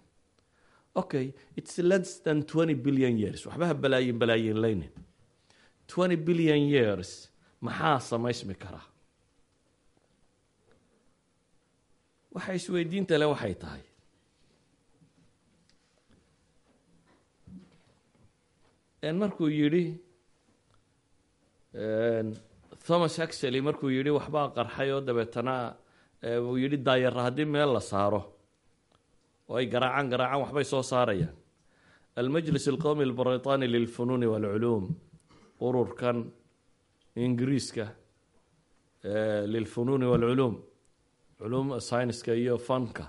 Okay it's less than twenty billion years. Waxba ha balaayin balaayin laynin. Twenty billion years maxaa samaysmi karaa waxa isweydiinta le waxay tahay. Markuu yidhi thomas axely markuu yidhi waxbaa qarxay oo dabeetana uu yidhi daayara haddii meel la saaro oo ay garaacaan garaacaan waxbay soo saarayaan. Almajlis alqowmi albriطani lilfunuuni walculuum ururkan ingiriiska lilfunuuni walculuum culuum syniska iyo fanka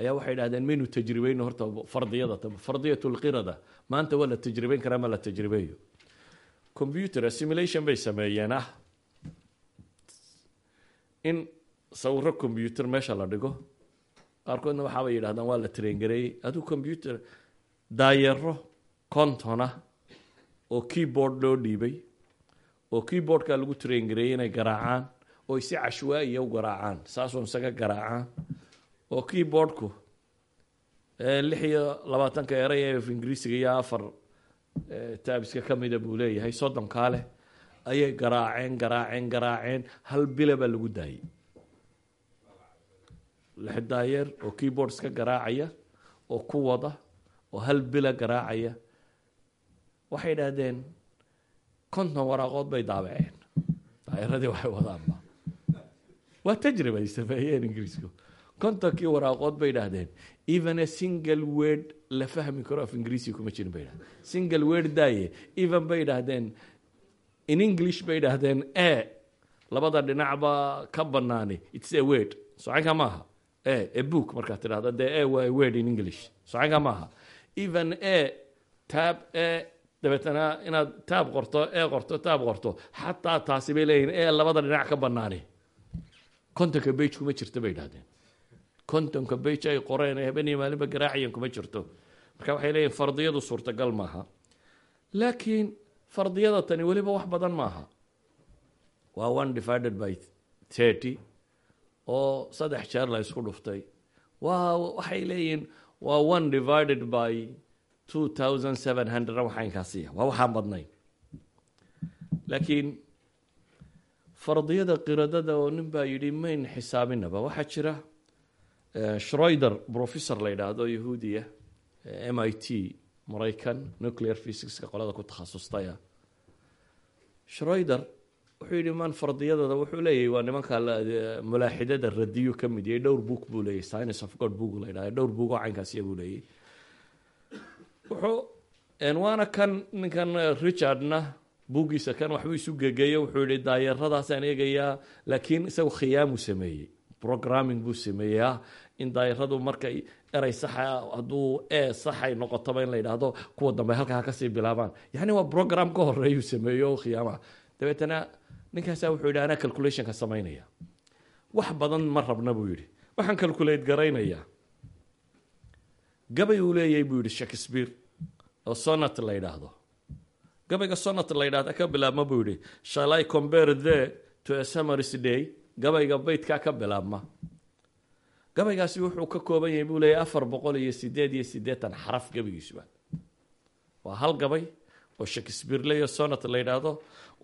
ayaa waxay dhahdeen maynu tajribeyno horta fardiyada fardiyat lqirada maanta waa la tajribeyn karaa ma la tajribeeyo computer assimilation bay sameeyeen ah in sawiro computer meesha la dhigo. Qaarkoodna waxaabay yidhahdaan waa la traingareeyey aduu computer daayaro contona oo keyboard loo dhiibay oo keyboardka lagu traingareeyey inay garaacaan oo si cashwaaiya u garaacaan saasoo isaga garaacaan oo keyboardku lix iyo labaatanka eray ee af ingiriisiga iyo afar taabiska ka mida buu leeyahay soddonkaa leh ayay garaaceen garaaceen garaaceen. Hal bila baa lagu daayey lix oo keyboard iska garaacaya oo ku wada oo hal bila garaacaya. Waxay idhaahdeen konton waraaqood bay daabaceen. Daayaradii waxay wadaanba. Waa tajriba ay sameeyeen ingiriisku. Kontonkii waraaqood bay idhaahdeen. Even a single word la fahmi karo af ingiriisi kuma jirin bay idhahdeen single word daaye even bay idhaahdeen in english bay idhaahdeen e. Labada dhinacba ka banaani. Its a word. Socanka maaha. E a book markaad tidhahdo dee e waa word in english. Socanka maaha. Even e taab e dabeetana inaad taab qorto e qorto taab qorto. Xataa taasi bay leeyihiin e labada dhinac ka banaani. Kontonka bage kuma jirto bay idhahdeen kontonka bage ay qoreen ee habeen iyo maalinba garaacayan kuma jirto. Marka waxay leeyihiin fardiyadu suurtagal maaha. Laakiin fardiyada tani weliba wax badan maaha. Waa one divided by thirty oo saddex jeer la isku dhuftay. Waa waxay leeyihiin waa one divided by two thousand seven hundred waxaynkaasiya waa waxaan badnayn. Laakiin fardiyada qiradada oo nin baa yidhi mayn xisaabinaba. Waxaa jira shroider professor la yidhaahdo yahuudiya m i t maraykan nuclear physicska qolada ku takhasustaya shroider wuxuu yidhi man fardiyadooda wuxuu leeyahy waa nimanka mulaaxidada radiyo ka mid yahay dhowr book buu leeyahy science of god book la dhowr book oo caynkaasiya buu leeyahy wuxuu waana kan ninkan richardna buuggiisa kan waxbuu isu gegeeyo wuxuu yihi daayaradaasaan eegayaa laakiin isagu khiyaamuu sameeyey programming buu sameeyaa in daayaradu markay erey saxa hadduu e saxay noqotoba in la yidhaahdo kuwa dambe halkaa ka sii bilaabaan. Yani waa program ka horeeyuu sameeyo khiyaamaha dabeetana ninkaasa wuxuu yidhi anaa calculationka samaynaya. Wax badan ma rabna buu yidhi. Waxaan calculate garaynayaa. Gabay uu leeyahay buu yidhi shakespeare oo sonat la yidhaahdo. Gabayga sonat la yidhahda ka bilaabma buu yidhi shall i compare the to a summer's day? Gabayga baydkaa ka bilaabma gabaygaasi wuxuu ka kooban yahay buu leeyahy afar boqol iyo sideed iyo siddeetan xaraf gabaygiisuba waa hal gabay oo shakespeare leyo sonat la yidhaahdo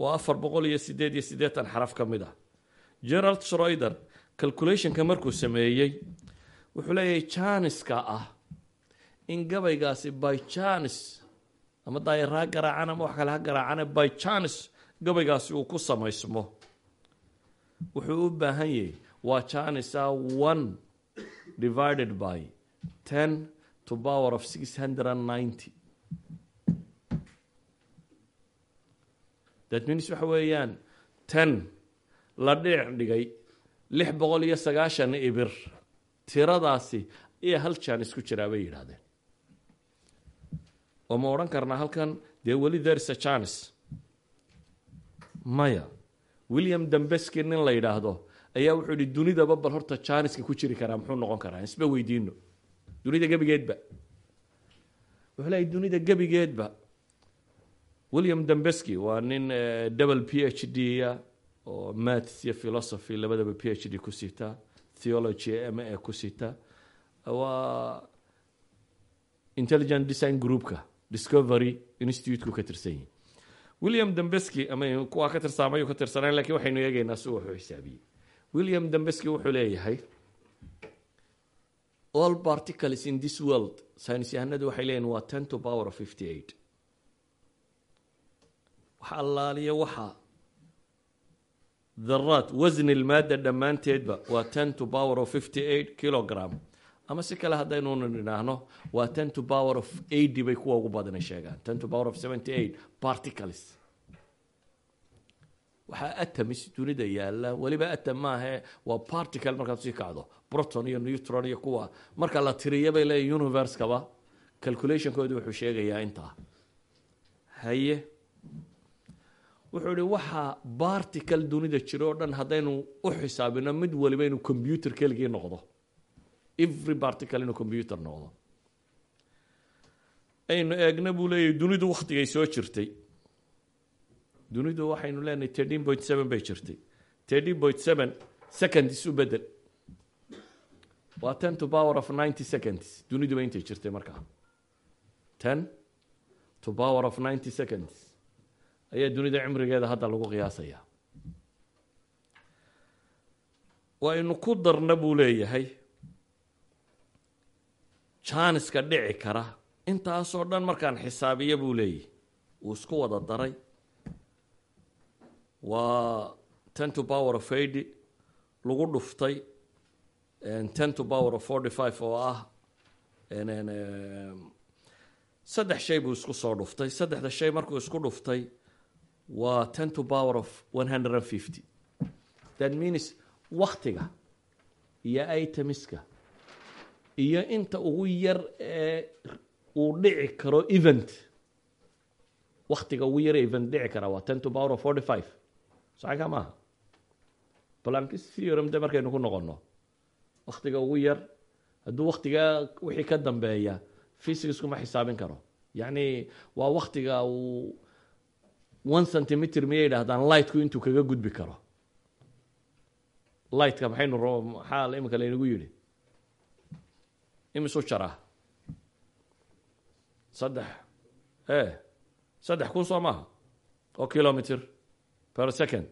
waa afar boqol iyo sideed iyo siddeetan xaraf ka mid ah. Gerald shroider calculationka markuu sameeyey wuxuu leeyahay janiska ah in gabaygaasi by janis ama daayar ha garaacan ama wax kale ha garaacane by janis gabaygaasi uu ku samaysmo. Wuxuu u baahan yahay waa janisa one divided by ten to power of six hundred and ninety. That means waxa weeyaan ten la dhiic dhigay lix boqol iyo sagaashan ibir. Tiradaasi iyo hal janis ku jiraa bay yidhaahdeen. Oo ma odhan karnaa halkan dee weli there's a chance. Maya william dambeski nin la yidhaahdo ayaa wuxuu yihi dunidaba bal horta janiska ku jiri karaa muxuu noqon karaa. Isba weydiino dunida gebigeedba. Wuxuu leeyahy dunida gebigeedba. William dambeski waa nin double p h d a oo maths iyo philosophy labadaba p h d ku sita theology m a ku sita. Waa intelligent design groupka discovery instituteku ka tirsan yihiin william dambeski ama kuwaa ka tirsaamayu ka tirsanaan laakiin waxaynu eegaynaa si wuxuu xisaabiyey william dambeski wuxuu leeyahay all particles in this world saynis yahanadu waxay leeyihiin waa ten to power of fifty eight wax allaaliya waxa daraad wasni lmaada dhammaanteedba waa ten to power of fifty eight kilogram. Ama si kale haddaynu idhaahno waa ten to power of eighty bay kuwa ugu badana sheegaan. Ten to power of seventy eight particles waxaa atomis dunida yaalla weliba atom maahe waa particle markaad sii kacdo proton iyo neutron iyo kuwa. Marka la tiriya bay leeya universekaba calculationkooda wuxuu sheegayaa intaa haye. Wuxuu ihi waxaa barticle dunida jiro o dhan haddaynu u xisaabino mid waliba inuu computer keligii noqdo. Every particle inuu computer noqdo. Aynu eegna buu leeyahy dunidu waktigay soo jirtay dunidu waxaynu leenahay thirteen point seven bay jirtay. Thirteen point seven seconds u bedel. Waa ten to power of ninety seconds. Duniduba intay jirtay markaa ten to power of ninety seconds. Ayaa dunida cimrigeeda hadda lagu qiyaasayaa waynu ku darna buu leeyahay janiska dhici kara. Intaasoo dhan markaan xisaabiya buu leeyahy wuu isku wada daray waa ten to power of eighty lagu dhuftay ten to power of forty five oo ah saddex shay buu isku soo dhuftay. Saddexda shay markuu isku dhuftay waa ten to power of one hundred and fifty. That means waktiga iyo itemiska iyo inta ugu yar ee uu dhici karo event. Waktiga ugu yar event dhici kara waa ten to power of forty five saxika maaha blankis theorem de markaynu ku noqono waktiga ugu yar hadduu waktigaa wixii ka dambeeya physicsku ma xisaabin karo. Yacni waa waktiga uu one centimeter miyay yidhaahdaan lightku intuu kaga gudbi karo. Lightka maxaynu maxaa imika laynagu yidhi? Imisu jaraa? Saddex. E saddex kun soo maaha? Oo kilometer per second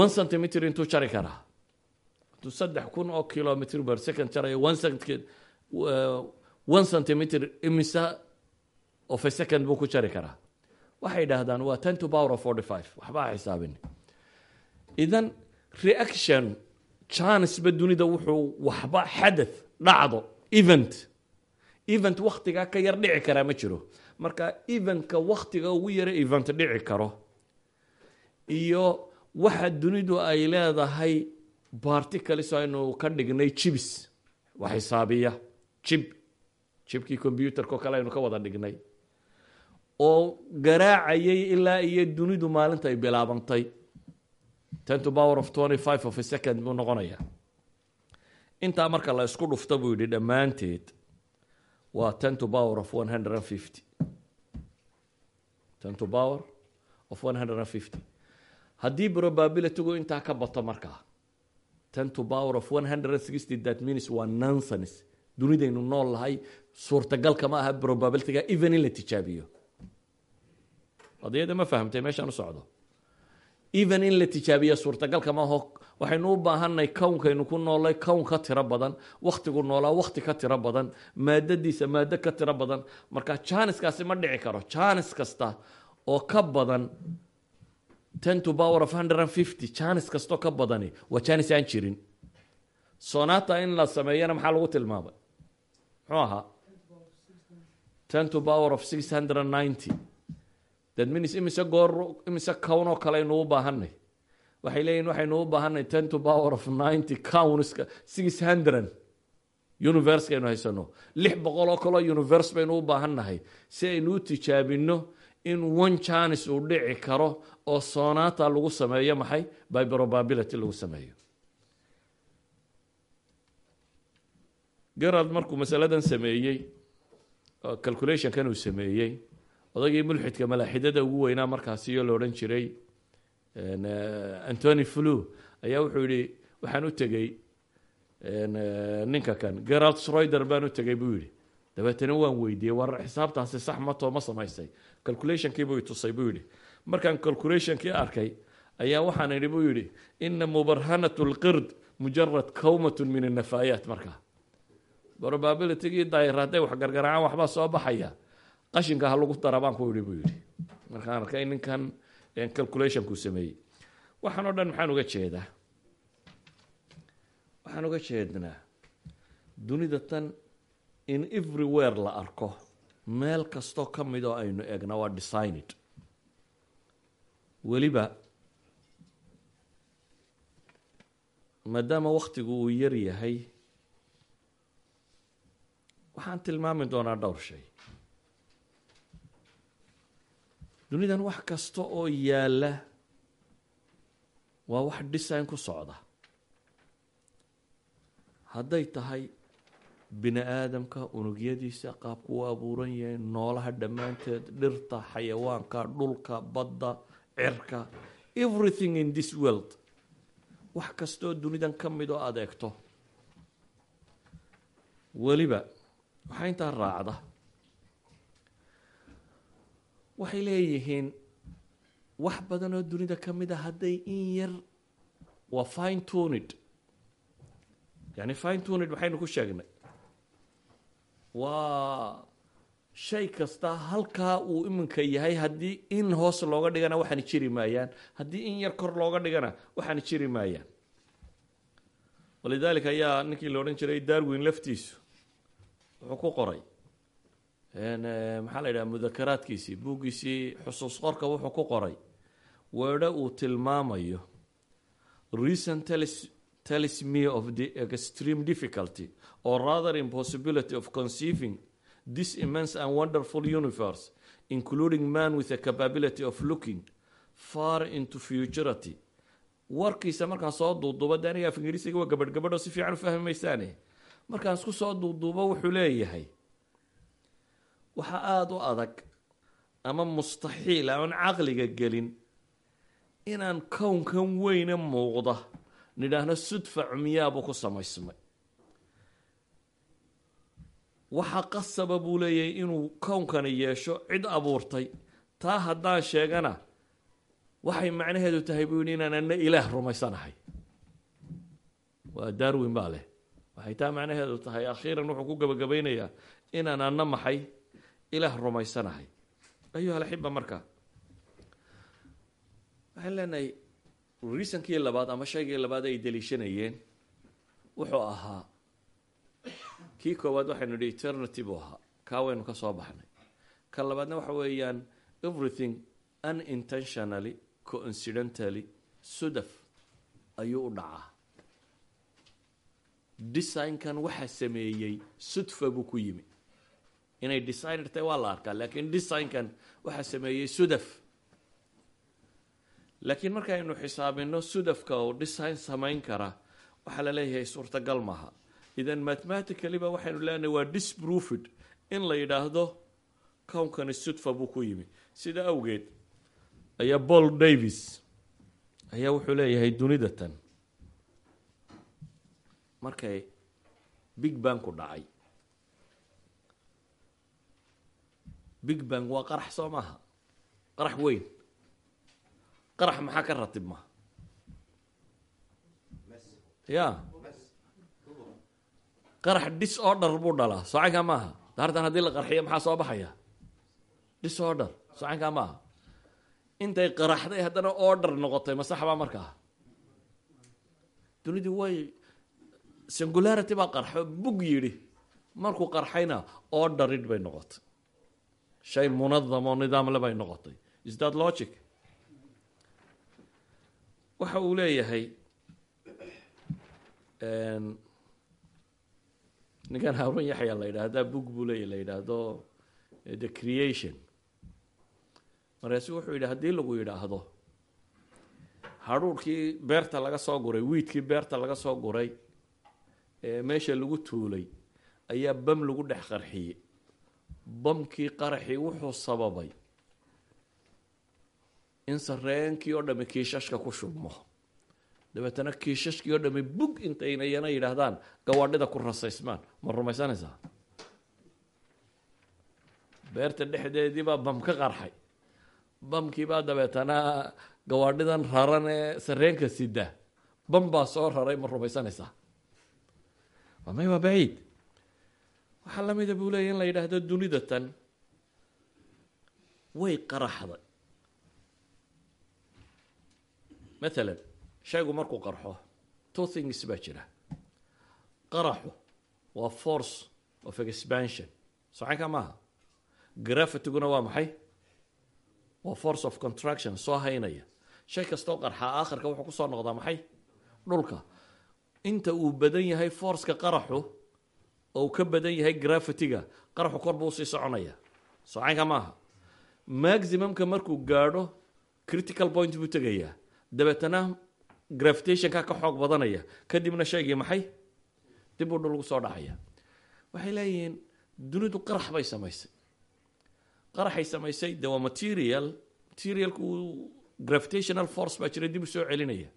one centimeter intuu jari karaa hadduu saddex kun oo kilometer per second jarayo one cent one centimeter imisa of a second buu ku jari karaa waxay yidhaahdaan waa ten to power of forty five waxba ha xisaabin. Idan reaction janisba dunida wuxuu waxba xadath dhacdo. Event. Event waktigaa ka yar dhici karaa ma jiro marka eventka waktiga ugu yara event dhici karo. Iyo waxa dunidu ay leedahay barticals aynu ka dhignay jibs wax xisaabiya. Jib jibkii combyuterko kale aynu ka wada dhignay. Oo garaacayay ilaa iyo dunidu maalinta ay bilaabantay. Ten to power of twenty five of a second buu noqonaya intaa marka la isku dhufta buu yidhi dhammaanteed waa ten to power of one hundred and fifty. Ten to power of one hundred and fifty. Haddii probabilitygu intaa ka bato markaa ten to power of one hundred and sixty that means waa nonsense. Dunidaynu nool lahay suurtagalka ma aha probabilityga even in la tijaabiyo. Qadiyada ma fahamtay meeshaan u socdo even in la tijaabiya suurtagalka maaho waxaynu u baahanay kownkaynu ku noolay kown ka tiro badan waktigu noolaa wakti ka tiro badan maadadiisa maado ka tiro badan. Marka janiskaasi ma dhici karo. Janis kasta oo ka badan janis kastoo ka badani waa janis aan jirin. Sonata in la sameeyana maxaa lagu tilmaamay? Muxuu ahaa means imise goor imise cown oo kale aynu u baahanay. Waxay leeyihiin waxaynu u baahanay ten to power of ninety cownska six hundred. Universe aynu haysano. Lix boqol oo kaleo universe baynu u baahannahay. Si aynu u tijaabino in one janis uu dhici karo oo sonata lagu sameeyo maxay? By lagu sameeyo. Gerald markuu masaladan sameeyey calculationkan uu sameeyey odagii mulxidka malaaxidada ugu weynaa markaasiyo la odhan jiray antony flu ayaa wuxuu yihi waxaan u tegey ninka kan gerald sroider baan u tegey buu yihi dabeetana waan weydiiyey war xisaabtaasi sax matoo ma samaysay. Calculationkiibuu itusay buu yihi markaan calculationkii arkay ayaa waxaan idhi buu yihi ina mubarhanat lqird mujarad kawmatun min annafaayaat markaa probabilitygii daayir hadday wax gargaraacaan waxbaa soo baxaya qashinka ha lagu dara baan ku idhi buu yidhi. Markaan arkay ninkan calculationkuu sameeyey. Waxaan oo dhan maxaan uga jeedaa. Waxaan uga jeednaa dunida tan in everywhere la arko meel kastoo ka mid oo aynu egna waa designed weliba maadaama waktigu uu yar yahay waxaan tilmaami doonaa dhowr shay dunidan wax kasta oo yaalla waa wax design ku socda. Hadday tahay bini aadamka unugyadiisa qaabku u abuuran yahay noolaha dhammaanteed dhirta xayawaanka dhulka badda cirka everything in this world. Wax kastaoo dunidan ka mid oo adeegto weliba waxaa intaa raacda waxay leeyihiin wax badan oo dunida ka mid a hadday in yar waa fine tunid yani fine tunid maxaynu ku sheegnay. Waa shay kasta halkaa uu iminka yahay haddii in hoos looga dhigana waxaana jiri maayaan. Haddii in yar kor looga dhigana waxaana jiri maayaan. Walidaalika ayaa ninkii la odhan jiray darwin laftiisu. Wuxuu ku qoray maxaa la yidhaha mudakaraadkiisii buuggiisii xusuus qorka wuxuu ku qoray. Weedho uu tilmaamayo. Reason tells, tells me of the extreme difficulty or rather impossibility of conceiving this immense and wonderful universe including man with a capability of looking far into futurity. Warkiisa markaan soo duuduubo de aniga af ingiriisiga waa gabadh gabadho si fiican u fahmi maysaane markaan isku soo duuduubo wuxuu leeyahay waxaa aada u adag ama mustaxiil aan caqliga gelin inaan kownkan weyne muuqda. Nidhaahno sudfa cumyaabuu ku samaysmay. Waxaa qasaba buu leeyahay inuu kownkani yeesho cid abuurtay. Taa haddaan sheegana waxay macnaheedu tahay buu yidhi inaan ana ilaah rumaysanahay. Waa darwin baa leh. Waxay taa macnaheedu tahay akhiiran wuxuu ku gabagabaynayaa inaan ana maxay ilaah rumaysanahay. Ayuha alaxiba marka. Waxaan leenahay reasonkii labaad ama shaygii labaad ay deliishanayeen wuxuu ahaa kii koowaad waxaynu idhi eternity buu ahaa. Kaa waynu ka soo baxnay. Ka labaadna waxa weeyaan everything unintentionally coincidentally sudaf ayuu u dhacaa. Designkan waxaa sameeyey sudfa buu ku yimi inay designer waa la arkaa laakiin designkan waxaa sameeyey sudaf. Laakiin markaaynu xisaabino sudafka oo design samayn kara waxaa la leeyahay suurtagal maaha. Idan mathematically ba waxaynu leenahay waa disproofed in la yidhaahdo kownkani sudfa buu ku yimi. Sida awgeed ayaa paul davis ayaa wuxuu leeyahay dunida tan. Markay big banku dhacay big bang waa qarax soo maaha. Qarax weyn. Qarax maxaa ka ratib maha ya qarax disorder buu dhalaa. Socankaa maaha. Daartan haddii la qarxiyo maxaa soo baxaya? Disorder socankaa maaha. Intay qaraxday haddana order noqotay masaxbaa markaa dunidii way singularity baa qarxo bug yidhi markuu qarxayna orderid bay noqotay shay munadam oo nidaamle bay noqotay. Is that logic? Waxa uu leeyahay ninkan haarun yaxya la yidhaahdaa bug buu leeya la yidhaahdo the creation. Markaasu wuxuu yidhi haddii lagu yidhaahdo hadhuurkii beerta laga soo guray wiidkii beerta laga soo guray ee meesha lagu tuulay ayaa bam lagu dhex qarxiyey bamkii qaraxii wuxuu sababay in sareenkii oo dhami kiishashka ku shubmo. Dabeetana kiishashkii oo dhami bug intaynayana yidhaahdaan gawaadhida ku rasaysmaan. Ma rumaysanaysaa? Beerta dhexdeediibaa bam ka qarxay. Bamkiibaa dabeetana gawaadhidan raran ee sareenka sida. Bam baa soo raray ma rumaysanaysaa? Waa may waa baciid waxaa lamida buu leeya in la yidhaahdo dunida tan way qaraxday. Mathalan shaygu markuu qarxo two things baa jira. Qaraxu waa force of expansion. Socanka maaha? Grafitiguna waa maxay? Waa force of contraction soo haynaya. Shay kastoo qarxaa aakhirka wuxuu ku soo noqdaa maxay? Dhulka. Inta uu badan yahay forceka qaraxu oo ka badan yahay grafitiga qaraxu kor buu u sii soconaya. Socanka maaha. Maximumka markuu gaadho critical point buu tegayaa. Dabeetana gravitationka ka xoog badanaya. Kadibna shaygii maxay? Dib uu dhul ugu soo dhacaya. Waxay leeyihiin dunidu qarax bay samaysay. Qaraxay samaysay de waa material materialku gravitational force baa jira dib u celinaya.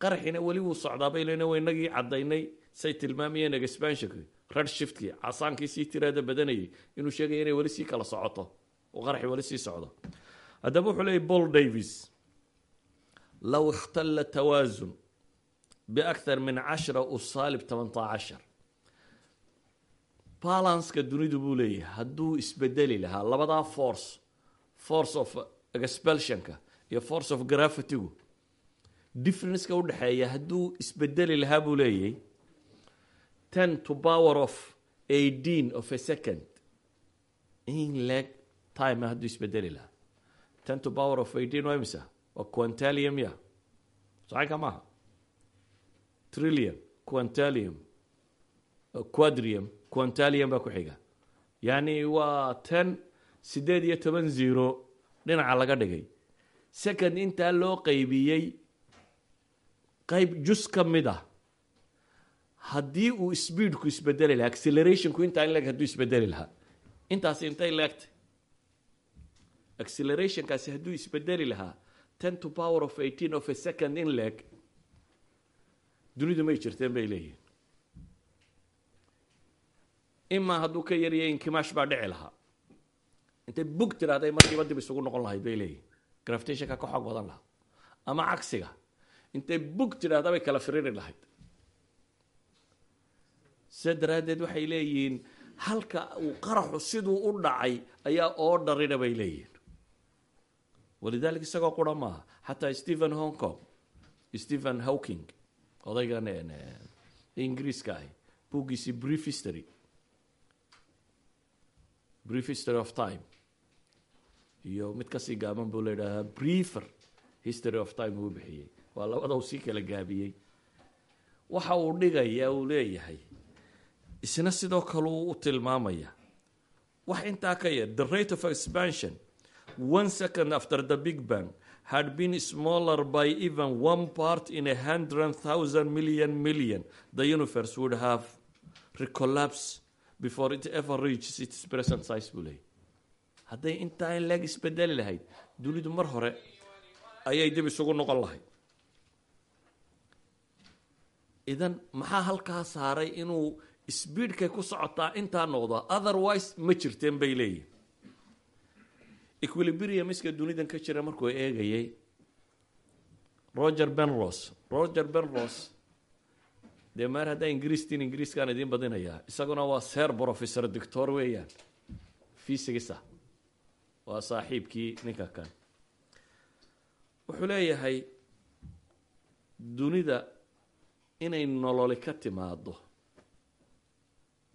Qaraxina weli wuu socdaa bay leyn wa inagii caddaynay say tilmaamayeen expansionki red shiftki casaankii sii tiraada badanayay inuu sheegaya inay weli sii kala socoto oo qaraxi weli sii socdo. Haddaba wuxuu leeyay paul davis low ikhtala tawaasun biakthar min cashra usaalib tamanta cashar balanceka dunidu buu leeyahay. Hadduu isbedeli lahaa labadaa force force of expulsionka iyo force of gravitygu differenceka udhexeeya hadduu isbedeli lahaa buu leeyahay ten to power of eighteen of a second. In leg time hadduu isbedeli lahaa ten to power of eighteen waa imisa waa quantalium ya saxanka maaha trillion quantalium. Quadrium quantalium baa ku xiga yacni waa ten siddeed iyo toban zero. Dhinaca laga dhigay. Second intaa loo qaybiyey qayb jus ka mid ah haddii uu speedku isbedeli lahaa accelerationku intaa in leg hadduu isbedeli lahaa. Intaasi intay leegtay. Accelerationkaasi hadduu isbedeli lahaa ten to power of eighteen of a second in leg dunidu may jirteen bay leeyihiin imaa hadduu ka yaryahay inkimaash baa dhici lahaa. Intay bug tiraahday markiiba dib isugu noqon lahayd bay leeyihiin gravitationka ka xoog badan lahaa. Ama cagsiga intay bug tidhaahda bay kala firiri lahayd sida daraaddeed waxay leeyihiin halka uu qaraxu siduu u dhacay ayaa oo dharina bay leeyihiin. Walidaalika isagoo qura maaha. Xataa stephen hong kong stephen hawking odaygan ingiriiska ahi buuggiisii brief history. Brief history of time. Iyo mid ka sii gaaban buu layidhaahaa briefer history of time uu bixiyey. Waa labada uu sii kala gaabiyey. Waxa uu dhigaya uu leeyahay isna sidoo kale u tilmaamaya. Wax intaa ka yar the rate of expansion one second after the big bang had been smaller by even one part in a hundred thousand million million. The universe would have recollapsed before it ever reaches its present size buu leeyahy hadday intaa in leeg isbedeli lahayd dunidu mar hore ayay dib isugu noqon lahayd. Idan maxaa halkaa saaray inuu sbiidkay ku socotaa intaa noqdo otherwise ma jirteen bay leeyihiin equilibriumiska dunidan ka jira markuu eegayay roger benros roger benros dee maar haddaa ingiriistiin ingiriiskaan idiin badinayaa isaguna waa ser professor doctor weeyaan fisigisa waa saaxiibkii ninka kan. Wuxuu leeyahay dunida inay nololi ka timaado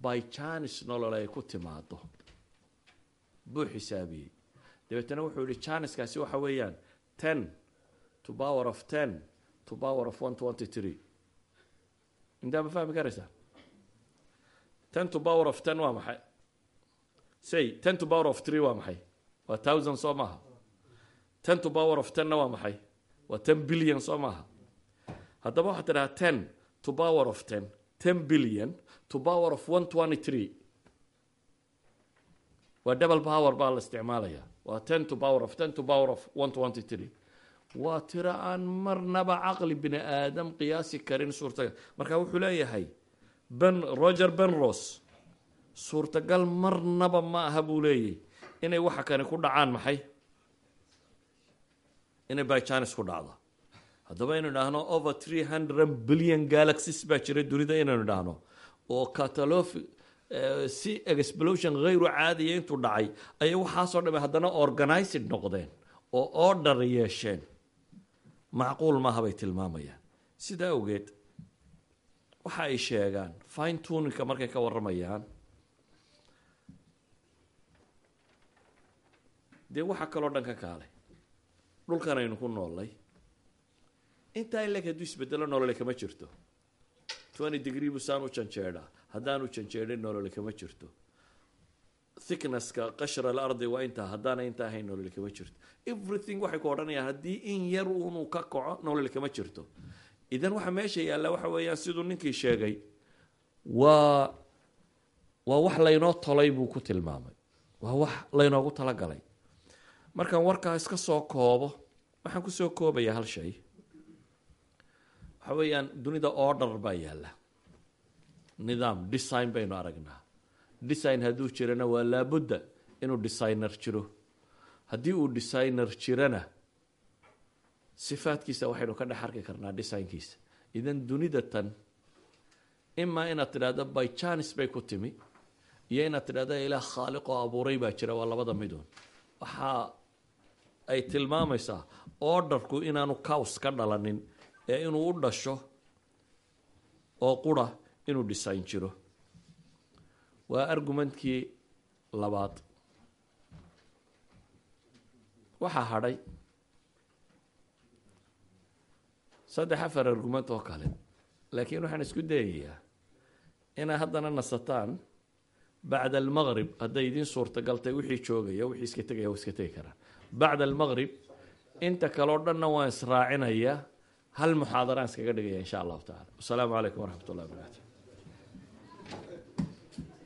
by janis nolol ay ku timaado buu xisaabiyey. Dabeetana wuxuu yihi janiskaasi waxa weeyaan ten to power of ten to power of one twenty three. Intaa ma fahmi karaysaa? Ten to power of ten waa maxay? Say ten to power of three waa maxay? Waa thousand soo maaha. Ten to power of tenna waa maxay? Waa ten billion soo maaha. Haddaba waxaad tidhaha ten to power of ten ten billion to power of one twenty three waa double power baa la isticmaalaya. Waa ten to power of ten to power of one twenty three waa tiro aan marnaba caqli bini aadam qiyaasi karin suurtagal. Marka wuxuu leeyahay ben roger benros suurtagal marnaba ma aha buu leeyahy inay waxa kani ku dhacaan maxay? Inay byjanis ku dhacdo haddaba inaynu idhaahno over three hundred billion galaxies baa jira dunida inaynu idhaahno. Oo catalof si explosion hayru caadiya intuu dhacay ayay waxaasoo dhame haddana organized noqdeen oo order yeesheen. Macquul maaha bay tilmaamayaan. Sidaa awgeed waxa ay sheegaan fine tuninka markay ka warramayaan dee waxaa kaloo dhan ka kaalay. Dhulkan aynu ku noolnay intaa in leg hadduu isbedelo nolole kama jirto. Twenty degree buu saan u janjeedhaa haddaanu janjeedhin nolole kama jirto. Thicknesska qashra alardi waa intaa haddaana intaa ahayn nolole kama jirto. Everything waxay ku odhanayaan haddii in yar unuu ka kaco nolole kama jirto. Idan waxa meesha yaalla waxa weeyaan siduu ninkii sheegay waa waa wax laynoo tolay buu ku tilmaamay. Waa wax laynoogu talagalay. Markaan warkaa iska soo koobo waxaan ku soo koobayaa hal shay waxa weeyaan dunida order baa yaalla. Nidaam design baynu aragnaa. Design hadduu jirana waa laabudda inuu designer jiro. Haddii uu designer jirana sifaadkiisa waxaynu ka dhex arki karnaa designkiisa. Idan dunida tan imaa inaad tidhaahdo by janis bay ku timi iyo inaad tidhahda ilaah khaaliq oo abuuray baa jira waa labada midun waxaa ay tilmaamaysaa orderku inaanu cows ka dhalanin ee inuu u dhasho oo qura inuu design jiro. Waa argumentkii labaad. Waxaa hadhay saddex afar argument oo kale laakiin waxaan isku dayayaa inaa haddana nasataan bacda almaqrib hadday idiin suurtagaltay wixii joogaya wixii iska tegaya waa iska tegi karaan. Bacda almaqrib inta kale o dhanna waan israacinayaa hal muxaadaraan iskaga dhigaya insha allahu tacala wasalaamu calaykum waraxmat ullahi